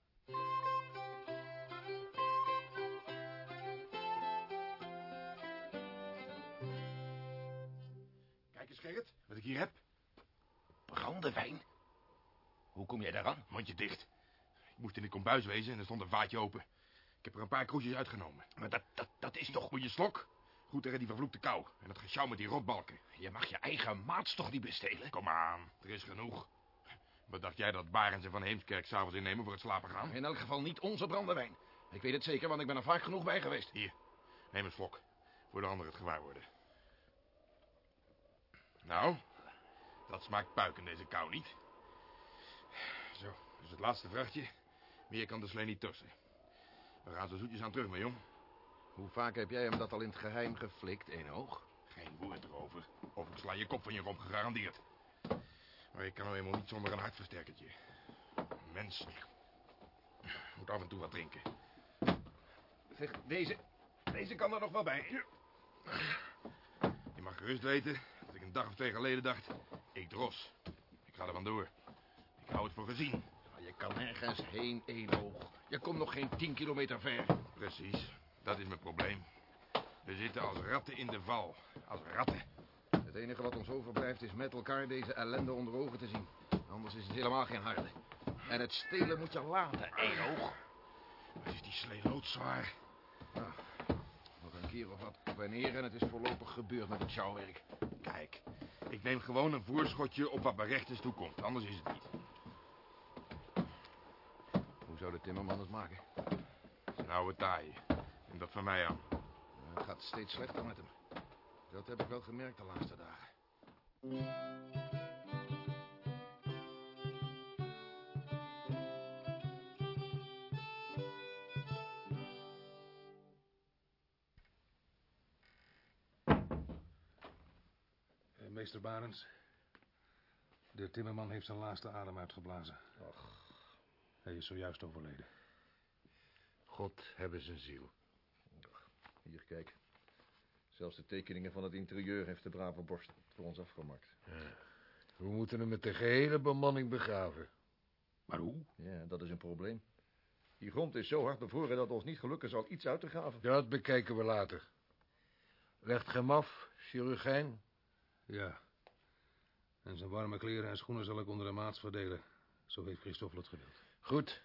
Heb. Brandewijn. Hoe kom jij daaraan? Mondje dicht. Ik moest in de kombuis wezen en er stond een vaatje open. Ik heb er een paar kroesjes uitgenomen. Maar dat, dat, dat is toch... Moet je slok? Goed tegen die vervloekte kou. En dat gesjouw met die rotbalken. Je mag je eigen maats toch niet bestelen? Kom aan, er is genoeg. Wat dacht jij dat Barens en Van Heemskerk s'avonds innemen voor het slapen gaan? In elk geval niet onze brandewijn. Ik weet het zeker, want ik ben er vaak genoeg bij geweest. Hier, neem een slok. Voor de anderen het gewaar worden. Nou, dat smaakt puik in deze kou niet. Zo, dus het laatste vrachtje. Meer kan de slee niet tussen. We gaan zo zoetjes aan terug, mijn jong. Hoe vaak heb jij hem dat al in het geheim geflikt, Eenoog? Geen woord erover. Of ik sla je kop van je romp, gegarandeerd. Maar ik kan nou eenmaal niet zonder een hartversterkertje. Mens. Moet af en toe wat drinken. Zeg, deze... Deze kan er nog wel bij. Je mag gerust weten dat ik een dag of twee geleden dacht... Ik dros. Ik ga er vandoor. Ik hou het voor gezien. Je kan nergens heen, Eenoog. Je komt nog geen tien kilometer ver. Precies. Dat is mijn probleem. We zitten als ratten in de val. Als ratten. Het enige wat ons overblijft is met elkaar deze ellende onder ogen te zien. Anders is het helemaal geen harde. En het stelen moet je laten, Eenoog. Wat is die slee loodzwaar? Nou, nog een keer of wat op en neer en het is voorlopig gebeurd met het sjouwwerk. Ik neem gewoon een voorschotje op wat mijn rechters toekomt. Anders is het niet. Hoe zou de timmerman het maken? Zijn oude taai. En dat van mij aan. Het gaat steeds slechter met hem. Dat heb ik wel gemerkt de laatste dagen. Meester Barens. De timmerman heeft zijn laatste adem uitgeblazen. Hij is zojuist overleden. God hebben zijn ziel. Hier, kijk. Zelfs de tekeningen van het interieur heeft de brave borst voor ons afgemaakt. We moeten hem met de gehele bemanning begraven. Maar hoe? Ja, dat is een probleem. Die grond is zo hard bevroren dat ons niet gelukken zal iets uit te graven. Dat bekijken we later. Legt hem af, chirurgijn. Ja. En zijn warme kleren en schoenen zal ik onder de maats verdelen. Zo heeft Christoffel het gewild. Goed.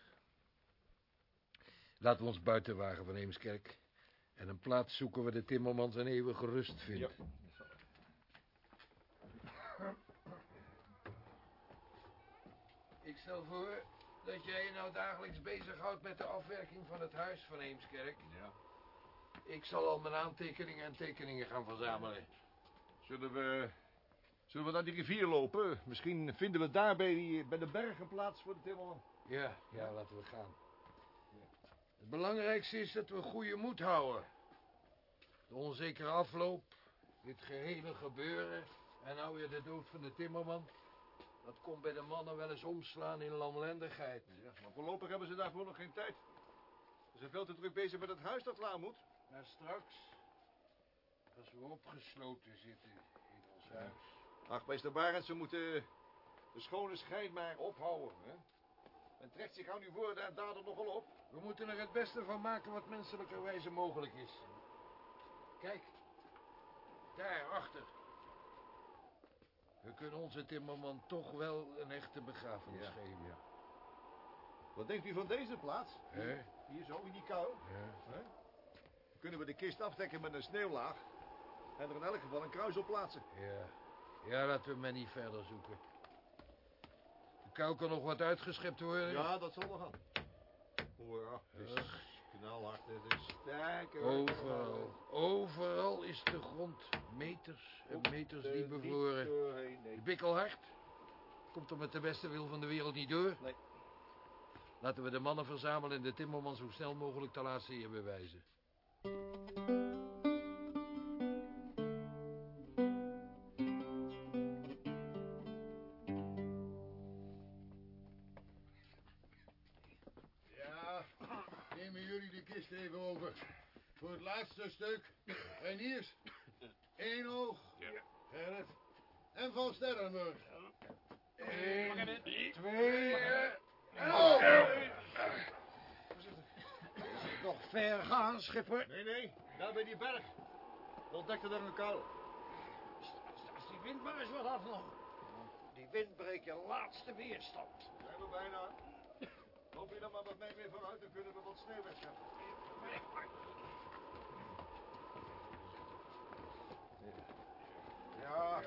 Laten we ons buiten wagen van Eemskerk. En een plaats zoeken waar de timmerman zijn eeuwige rust vindt. Ik stel voor dat jij je nou dagelijks bezighoudt met de afwerking van het huis van Eemskerk. Ja. Ik zal al mijn aantekeningen en tekeningen gaan verzamelen. Zullen we... Zullen we naar die rivier lopen? Misschien vinden we daar bij, die, bij de bergen plaats voor de timmerman. Ja, ja, laten we gaan. Het belangrijkste is dat we goede moed houden. De onzekere afloop, dit gehele gebeuren... en nou weer de dood van de timmerman... dat komt bij de mannen wel eens omslaan in lamlendigheid. Ja, maar voorlopig hebben ze daarvoor nog geen tijd. Ze zijn veel te druk bezig met het huis dat klaar moet. Maar straks, als we opgesloten zitten in ons huis... Ach, meester Barend, ze moeten de schone schijn maar ophouden. Hè? Men trekt zich aan nu voor en dader nogal op. We moeten er het beste van maken wat menselijkerwijze mogelijk is. Kijk, daar achter. We kunnen onze timmerman toch wel een echte begrafenis Ja. geven. Wat denkt u van deze plaats? Hier zo in die kou. Ja. Kunnen we de kist afdekken met een sneeuwlaag. En er in elk geval een kruis op plaatsen. Ja. Ja, laten we maar niet verder zoeken. De kou kan nog wat uitgeschept worden. Ja, dat zal wel gaan. Hoera, het is knalhard, het is sterk. hoor. Overal, overal is de grond meters en meters er diep bevroren. bikkelhard komt er met de beste wil van de wereld niet door. Nee. Laten we de mannen verzamelen en de timmerman zo snel mogelijk de laatste eer bewijzen. Jullie de kist even over. Voor het laatste stuk. En hier, één oog, Gerrit en Van Sterrenburg. Eén, twee, oh! Nog ver gaan, schipper? Nee, nee, daar bij die berg. We ontdekten er een kuil. Als die wind maar eens wat af nog. Die wind breekt je laatste weerstand. We bijna. Loop je dan maar wat mee mee vooruit, dan kunnen we wat sneeuw wegscheppen. Ja,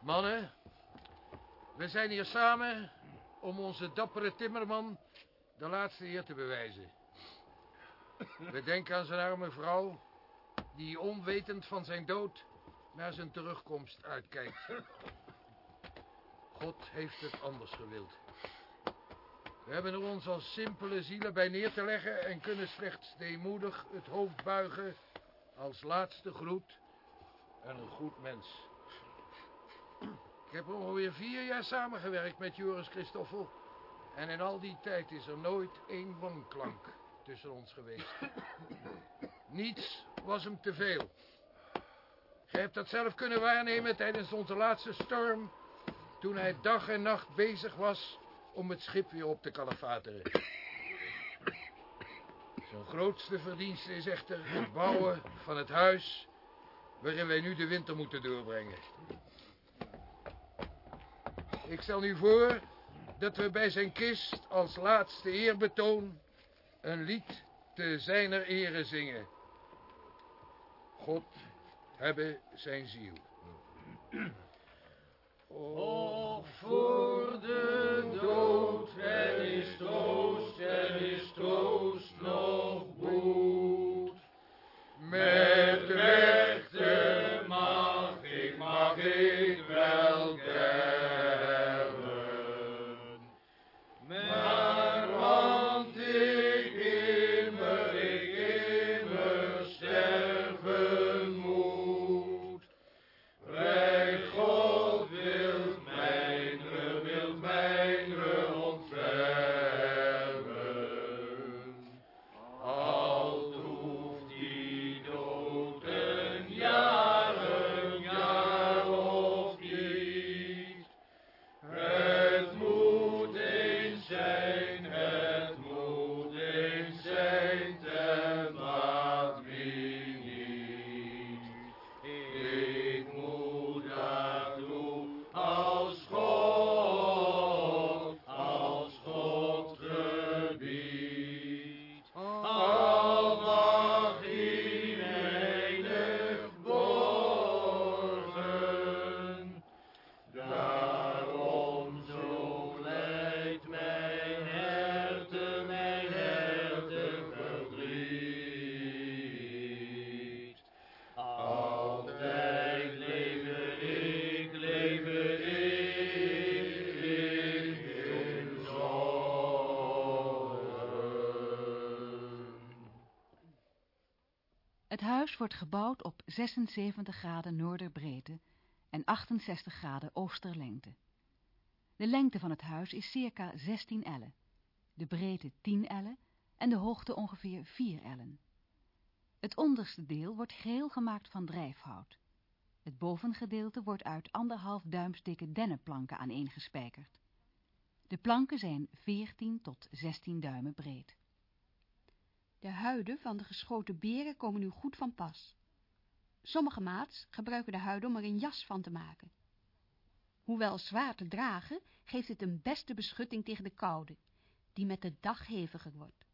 Mannen, we zijn hier samen om onze dappere timmerman de laatste eer te bewijzen. We denken aan zijn arme vrouw, die onwetend van zijn dood naar zijn terugkomst uitkijkt. God heeft het anders gewild. We hebben er ons als simpele zielen bij neer te leggen en kunnen slechts deemoedig het hoofd buigen als laatste groet aan een goed mens. Ik heb ongeveer vier jaar samengewerkt met Joris Christoffel. En in al die tijd is er nooit één wanklank tussen ons geweest. Niets was hem te veel. Gij hebt dat zelf kunnen waarnemen tijdens onze laatste storm... toen hij dag en nacht bezig was om het schip weer op te kalafateren. Zijn grootste verdienste is echter het bouwen van het huis... waarin wij nu de winter moeten doorbrengen. Ik stel nu voor dat we bij zijn kist als laatste eerbetoon een lied te zijner ere zingen. God hebben zijn ziel. Och, voor de huis wordt gebouwd op 76 graden noorderbreedte en 68 graden oosterlengte. De lengte van het huis is circa 16 ellen, de breedte 10 ellen en de hoogte ongeveer 4 ellen. Het onderste deel wordt geheel gemaakt van drijfhout. Het bovengedeelte wordt uit anderhalf duims dikke dennenplanken aneengespijkerd. De planken zijn 14 tot 16 duimen breed. De huiden van de geschoten beren komen nu goed van pas. Sommige maats gebruiken de huiden om er een jas van te maken. Hoewel zwaar te dragen, geeft het een beste beschutting tegen de koude, die met de dag heviger wordt.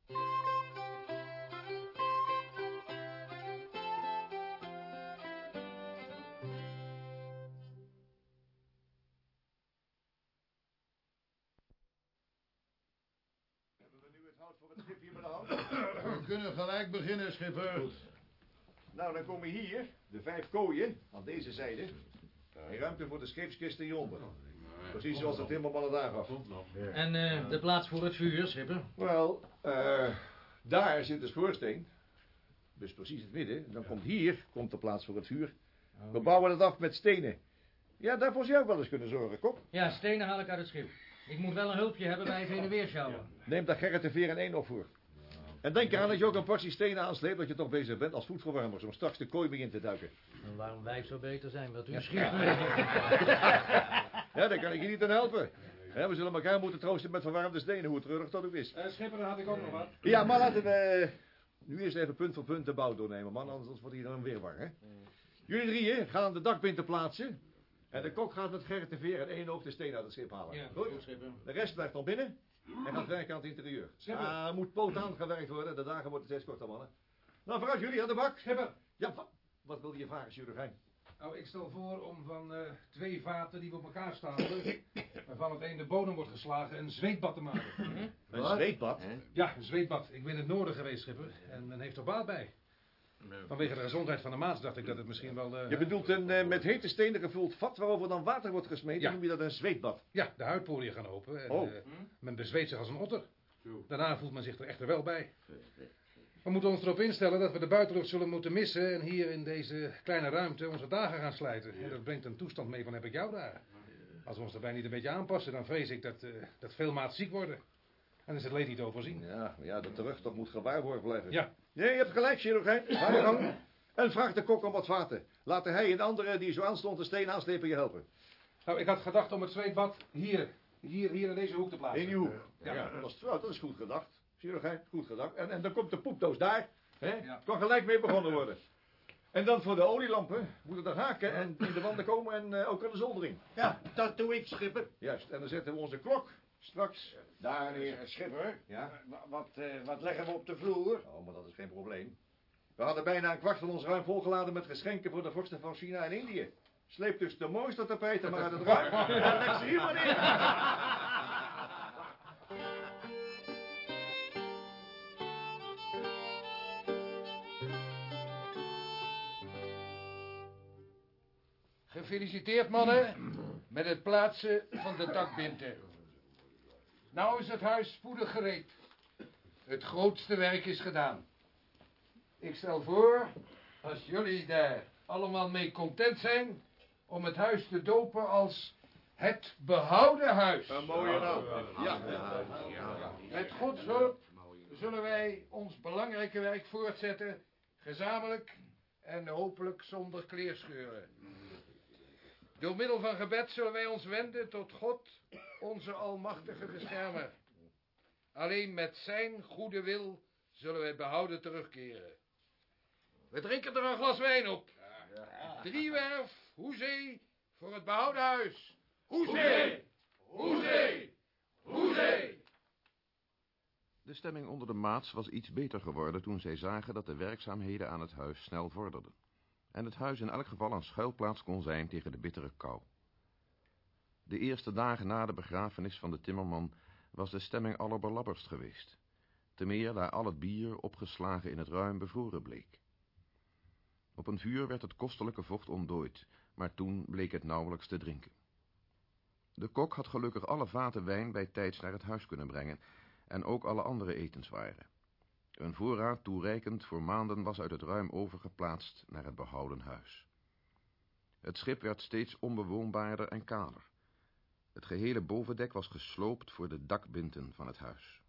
Beginnen, schipper. Nou, dan komen hier de vijf kooien aan deze zijde. En ruimte voor de scheepskisten hieronder. Precies zoals de timmerman het aangaf. En eh, de plaats voor het vuur, schipper? Wel, eh, daar zit de schoorsteen. Dus precies het midden. Dan komt hier komt de plaats voor het vuur. We bouwen het af met stenen. Ja, daarvoor zou je ook wel eens kunnen zorgen, kop. Ja, stenen haal ik uit het schip. Ik moet wel een hulpje hebben bij het heen en weer sjouwen. Neem daar Gerrit de Veer en één op voor. En denk eraan dat je ook een portie stenen aansleept... dat je toch bezig bent als voedselverwarmers... om straks de kooi mee in te duiken. En waarom wij zo beter zijn, wat u Ja. schiet. Ja, daar kan ik je niet aan helpen. Hè, we zullen elkaar moeten troosten met verwarmde stenen... hoe treurig dat ook is. Eh, schipper, daar had ik ook nog wat. Ja, maar laten we nu eerst even punt voor punt de bouw doornemen, man. Anders wordt hier een weerwar, hè? Jullie drieën gaan aan de dakbinten plaatsen. En de kok gaat met Gerrit de Veer en één ook de steen uit het schip halen. Ja, goed? goed, schipper. De rest blijft dan binnen en gaat werken aan het interieur. Schipper. Ah, moet poot aan gewerkt worden. De dagen worden steeds korter, mannen. Nou, vooruit jullie aan de bak. Schipper. Ja, wat, wat wil je vragen, chirurgijn? Nou, ik stel voor om van eh, twee vaten die op elkaar stapelen, waarvan het een de bodem wordt geslagen, een zweetbad te maken. Een zweetbad? Ja, een zweetbad. Ik ben in het noorden geweest, schipper, en men heeft er baat bij. Vanwege de gezondheid van de maats dacht ik dat het misschien wel... eh, Je bedoelt een eh, met hete stenen gevuld vat waarover dan water wordt gesmeten? Ja. Noem je dat een zweetbad? Ja, de huidporiën gaan open en Oh. eh, men bezweet zich als een otter. Daarna voelt men zich er echter wel bij. We moeten ons erop instellen dat we de buitenlucht zullen moeten missen... en hier in deze kleine ruimte onze dagen gaan slijten. En dat brengt een toestand mee van heb ik jou daar. Als we ons daarbij niet een beetje aanpassen, dan vrees ik dat, eh, dat veel maat ziek worden. En dan is het leed niet overzien. Ja, ja, de terugtocht moet gewaarborgd blijven. Ja. Nee, je hebt gelijk, chirurgijn. Ga je gang. En vraag de kok om wat vaten. Laten hij en de anderen die zo aanstond de steen aanslepen je helpen. Nou, ik had gedacht om het zweetbad hier, hier, hier in deze hoek te plaatsen. In die hoek. Ja. Ja, dat, is, dat is goed gedacht. Chirurgijn, goed gedacht. En, en dan komt de poepdoos daar. Hè? Ja. Kan gelijk mee begonnen worden. En dan voor de olielampen moeten er haken en in de wanden komen en eh, ook aan de zoldering. Ja, dat doe ik, schipper. Juist, en dan zetten we onze klok straks. Daar, heer Schipper. Ja? Wa- Wat, eh, wat leggen we op de vloer? Oh, maar dat is geen probleem. We hadden bijna een kwart van ons ruim volgeladen met geschenken voor de vorsten van China en Indië. Sleep dus de mooiste tapijten maar uit het ruim. En leg ze hier maar neer. Gefeliciteerd, mannen, met het plaatsen van de dakbinten. Nou is het huis spoedig gereed. Het grootste werk is gedaan. Ik stel voor, als jullie daar allemaal mee content zijn, om het huis te dopen als het behouden huis. Een mooie naam. Ja. Met Gods hulp zullen wij ons belangrijke werk voortzetten, gezamenlijk en hopelijk zonder kleerscheuren. Door middel van gebed zullen wij ons wenden tot God, onze almachtige beschermer. Alleen met zijn goede wil zullen wij behouden terugkeren. We drinken er een glas wijn op. Driewerf, hoezee, voor het behouden huis. Hoezee! Hoezee! Hoezee! De stemming onder de maats was iets beter geworden toen zij zagen dat de werkzaamheden aan het huis snel vorderden. En het huis in elk geval een schuilplaats kon zijn tegen de bittere kou. De eerste dagen na de begrafenis van de timmerman was de stemming allerbelabberst geweest. Te meer daar al het bier opgeslagen in het ruim bevroren bleek. Op een vuur werd het kostelijke vocht ontdooid, maar toen bleek het nauwelijks te drinken. De kok had gelukkig alle vaten wijn bij tijds naar het huis kunnen brengen en ook alle andere etenswaren. Een voorraad toereikend voor maanden was uit het ruim overgeplaatst naar het behouden huis. Het schip werd steeds onbewoonbaarder en kaler. Het gehele bovendek was gesloopt voor de dakbinten van het huis.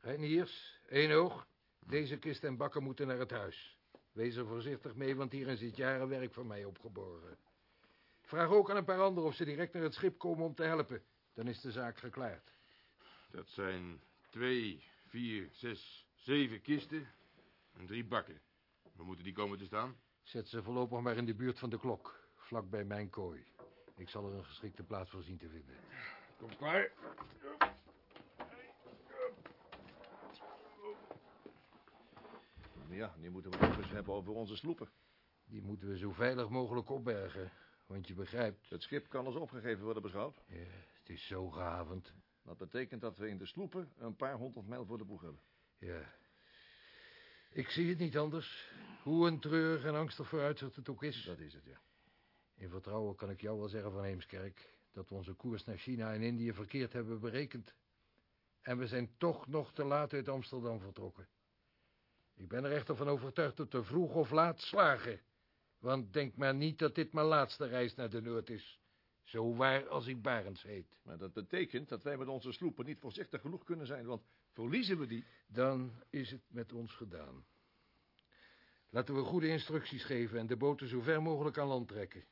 Reiniers, één oog. Deze kist en bakken moeten naar het huis. Wees er voorzichtig mee, want hierin zit jarenwerk van mij opgeborgen. Vraag ook aan een paar anderen of ze direct naar het schip komen om te helpen. Dan is de zaak geklaard. Dat zijn twee, vier, zes, zeven kisten en drie bakken. Waar moeten die komen te staan? Zet ze voorlopig maar in de buurt van de klok, vlak bij mijn kooi. Ik zal er een geschikte plaats voor zien te vinden. Kom klaar. Ja, nu moeten we het eens hebben over onze sloepen. Die moeten we zo veilig mogelijk opbergen. Want je begrijpt... Het schip kan als opgegeven worden beschouwd. Ja, het is zo gehavend. Dat betekent dat we in de sloepen een paar honderd mijl voor de boeg hebben. Ja. Ik zie het niet anders. Hoe een treurig en angstig vooruitzicht het ook is. Dat is het, ja. In vertrouwen kan ik jou wel zeggen van Heemskerk... dat we onze koers naar China en Indië verkeerd hebben berekend. En we zijn toch nog te laat uit Amsterdam vertrokken. Ik ben er echter van overtuigd dat we vroeg of laat slagen. Want denk maar niet dat dit mijn laatste reis naar de Noord is. Zo waar als ik Barends heet. Maar dat betekent dat wij met onze sloepen niet voorzichtig genoeg kunnen zijn, want verliezen we die... Dan is het met ons gedaan. Laten we goede instructies geven en de boten zo ver mogelijk aan land trekken.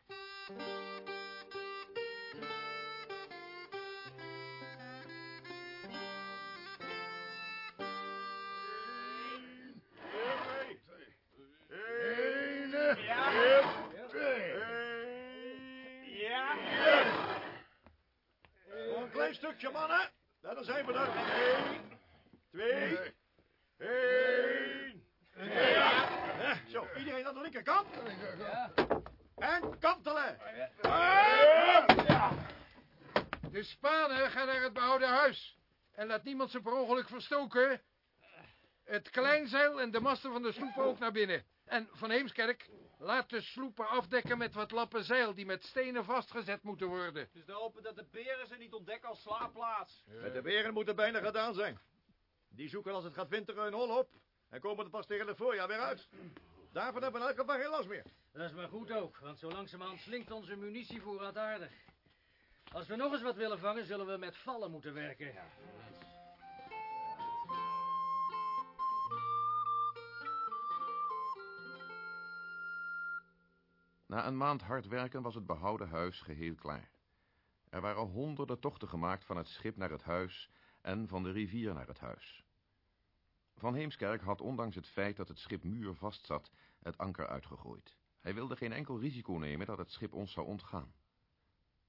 Klein stukje, mannen. Nou, dan zijn we er. Eén, twee, één. Ja, Zo, iedereen aan de linkerkant. En kantelen. De Spanen gaan naar het behouden huis. En laat niemand ze per ongeluk verstoken. Het kleinzeil en de masten van de sloepen ook naar binnen. En Van Heemskerk, laat de sloepen afdekken met wat lappen zeil... die met stenen vastgezet moeten worden. Dus te hopen dat de beren ze niet ontdekken als slaapplaats. Met de beren moet het bijna gedaan zijn. Die zoeken als het gaat winteren een hol op... en komen er pas tegen het voorjaar weer uit. Daarvan hebben we in elk geval geen last meer. Dat is maar goed ook, want zo langzamerhand slinkt onze munitievoorraad aardig. Als we nog eens wat willen vangen, zullen we met vallen moeten werken. Na een maand hard werken was het behouden huis geheel klaar. Er waren honderden tochten gemaakt van het schip naar het huis en van de rivier naar het huis. Van Heemskerk had ondanks het feit dat het schip muurvast zat, het anker uitgegooid. Hij wilde geen enkel risico nemen dat het schip ons zou ontgaan.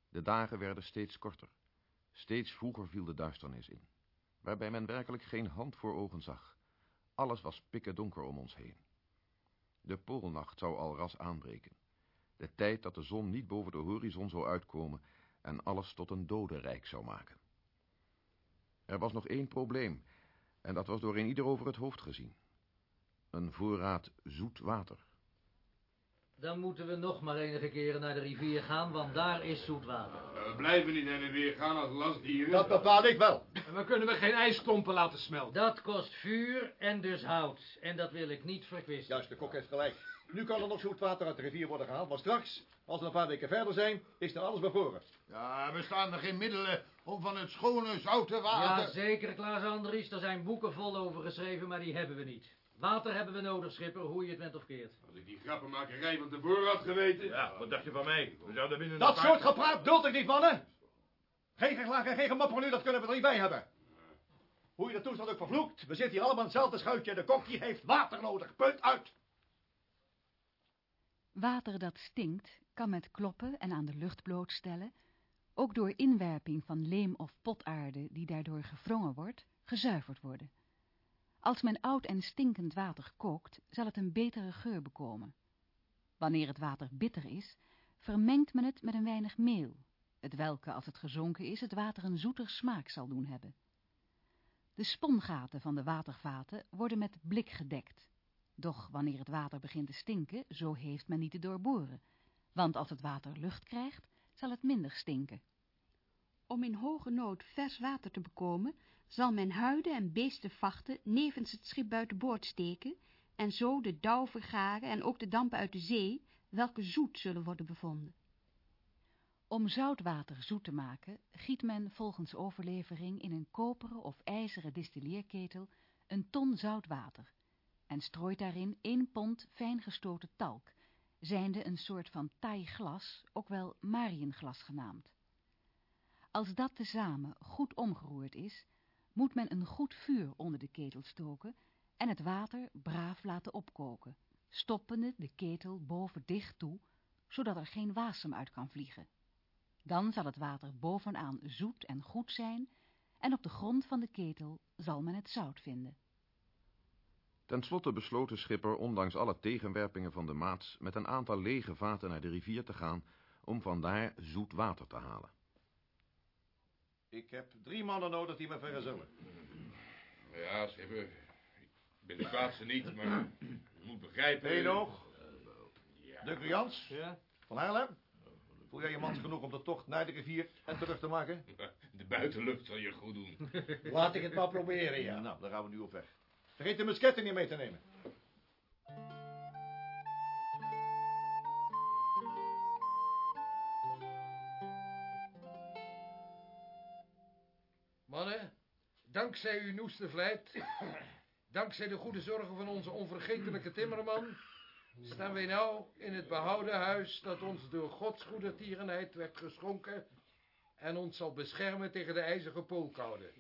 De dagen werden steeds korter. Steeds vroeger viel de duisternis in, waarbij men werkelijk geen hand voor ogen zag. Alles was pikken donker om ons heen. De poolnacht zou al ras aanbreken. De tijd dat de zon niet boven de horizon zou uitkomen en alles tot een dodenrijk zou maken. Er was nog één probleem, en dat was door een ieder over het hoofd gezien. Een voorraad zoet water. Dan moeten we nog maar enige keren naar de rivier gaan, want daar is zoet water. We blijven niet heen en weer gaan als lastdieren. Dat bepaal ik wel. En we kunnen we geen ijsklompen laten smelten. Dat kost vuur en dus hout. En dat wil ik niet verkwisten. Juist, de kok heeft gelijk. Nu kan er nog zoet water uit de rivier worden gehaald, maar straks, als we een paar weken verder zijn, is er alles bevroren. Ja, we staan er geen middelen om van het schone, zoute water... Ja, zeker, Klaas Andries. Er zijn boeken vol over geschreven, maar die hebben we niet. Water hebben we nodig, schipper, hoe je het bent of keert. Als ik die grappenmakerij van tevoren had geweten... Ja, wat dacht je van mij? We zouden binnen Dat soort gepraat duld ik niet, mannen. Geen geklaag en geen gemopper nu, dat kunnen we er niet bij hebben. Hoe je de toestand ook vervloekt, we zitten hier allemaal in hetzelfde schuitje. De kok die heeft water nodig, punt uit. Water dat stinkt kan met kloppen en aan de lucht blootstellen, ook door inwerping van leem of potaarde die daardoor gewrongen wordt, gezuiverd worden. Als men oud en stinkend water kookt, zal het een betere geur bekomen. Wanneer het water bitter is, vermengt men het met een weinig meel, het welke, als het gezonken is, het water een zoeter smaak zal doen hebben. De spongaten van de watervaten worden met blik gedekt. Doch wanneer het water begint te stinken, zo heeft men niet te doorboren. Want als het water lucht krijgt, zal het minder stinken. Om in hoge nood vers water te bekomen, zal men huiden en beestenvachten nevens het schip buiten boord steken en zo de dauw vergaren en ook de dampen uit de zee, welke zoet zullen worden bevonden. Om zoutwater zoet te maken, giet men volgens overlevering in een koperen of ijzeren distilleerketel een ton zout water en strooit daarin één pond fijn gestoten talk, zijnde een soort van taai glas, ook wel marienglas genaamd. Als dat tezamen goed omgeroerd is, moet men een goed vuur onder de ketel stoken en het water braaf laten opkoken, stoppende de ketel boven dicht toe, zodat er geen wasem uit kan vliegen. Dan zal het water bovenaan zoet en goed zijn en op de grond van de ketel zal men het zout vinden. Ten slotte besloot de schipper, ondanks alle tegenwerpingen van de maats, met een aantal lege vaten naar de rivier te gaan om vandaar zoet water te halen. Ik heb drie mannen nodig die me vergezellen. Ja, schipper. Ik ben de kwaadste niet, maar je moet begrijpen... Eén oog. Ja. De Jans. Ja? Van Haarlem. Voel jij je mans genoeg om de tocht naar de rivier en terug te maken? De buitenlucht zal je goed doen. Laat ik het maar proberen, ja. Nou, daar gaan we nu op weg. Vergeet de musketten niet mee te nemen. Mannen, dankzij uw noeste vlijt, dankzij de goede zorgen van onze onvergetelijke timmerman, staan wij nou in het behouden huis dat ons door Gods goede tierenheid werd geschonken en ons zal beschermen tegen de ijzige poolkoude.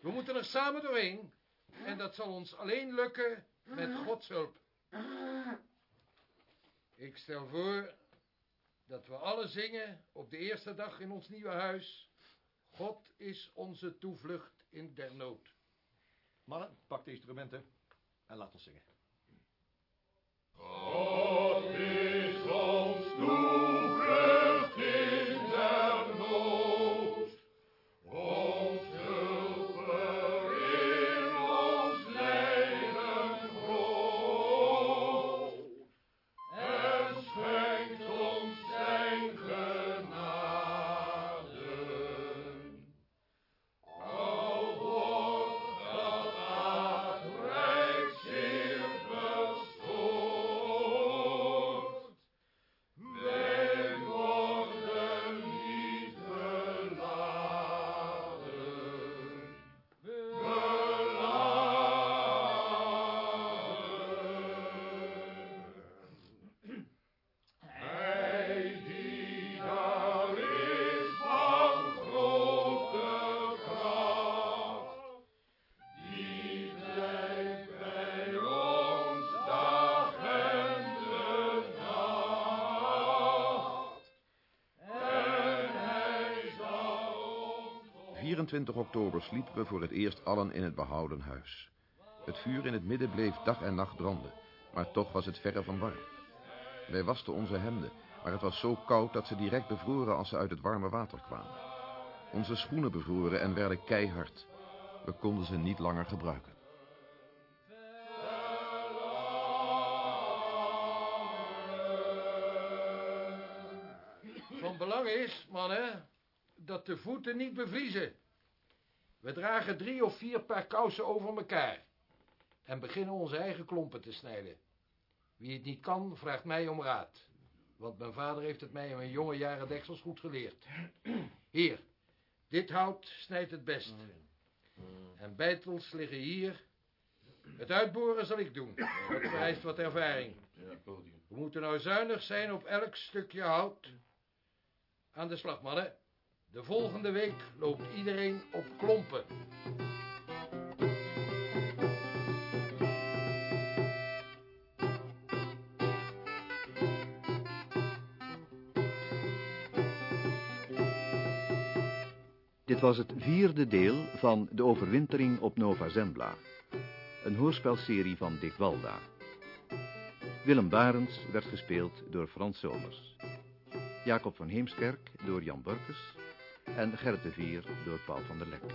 We moeten er samen doorheen en dat zal ons alleen lukken met Gods hulp. Ik stel voor dat we alle zingen op de eerste dag in ons nieuwe huis. God is onze toevlucht in der nood. Mannen, pak de instrumenten en laat ons zingen. God 24 oktober sliepen we voor het eerst allen in het behouden huis. Het vuur in het midden bleef dag en nacht branden, maar toch was het verre van warm. Wij wasten onze hemden, maar het was zo koud dat ze direct bevroren als ze uit het warme water kwamen. Onze schoenen bevroren en werden keihard. We konden ze niet langer gebruiken. Van belang is, mannen, dat de voeten niet bevriezen. Dragen drie of vier paar kousen over elkaar. En beginnen onze eigen klompen te snijden. Wie het niet kan, vraagt mij om raad. Want mijn vader heeft het mij in mijn jonge jaren deksels goed geleerd. Hier, dit hout snijdt het best. En bijtels liggen hier. Het uitboren zal ik doen. Dat vereist wat ervaring. We moeten nou zuinig zijn op elk stukje hout. Aan de slag, mannen. De volgende week loopt iedereen op klompen. Dit was het vierde deel van De Overwintering op Nova Zembla. Een hoorspelserie van Dick Walda. Willem Barends werd gespeeld door Frans Somers. Jacob van Heemskerk door Jan Burkes. En Gerrit de Vier door Paul van der Lek.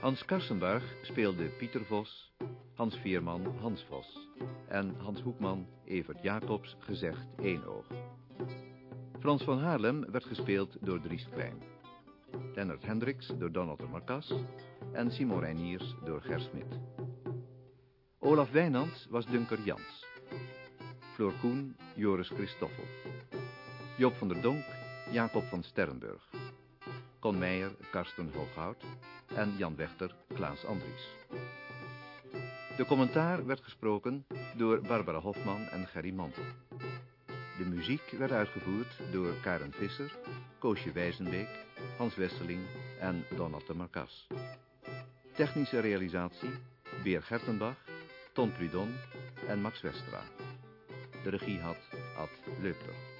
Hans Karsenbarg speelde Pieter Vos. Hans Veerman Hans Vos. en Hans Hoekman, Evert Jacobs, gezegd Eenoog. Frans van Haarlem werd gespeeld door Dries Klein. Lennart Hendricks door Donald de Marcas en Simon Reiniers door Ger Smit. Olaf Wijnands was Dunker Jans. Floor Koen, Joris Christoffel. Joop van der Donk, Jacob van Sterrenburg. Con Meijer, Karsten Hooghout en Jan Wechter, Klaas Andries. De commentaar werd gesproken door Barbara Hofman en Gerry Mantel. De muziek werd uitgevoerd door Karen Visser, Koosje Wijzenbeek, Hans Wesseling en Donald de Marcas. Technische realisatie Beer Gertenbach, Ton Prudon en Max Westra. De regie had Ad Leupler.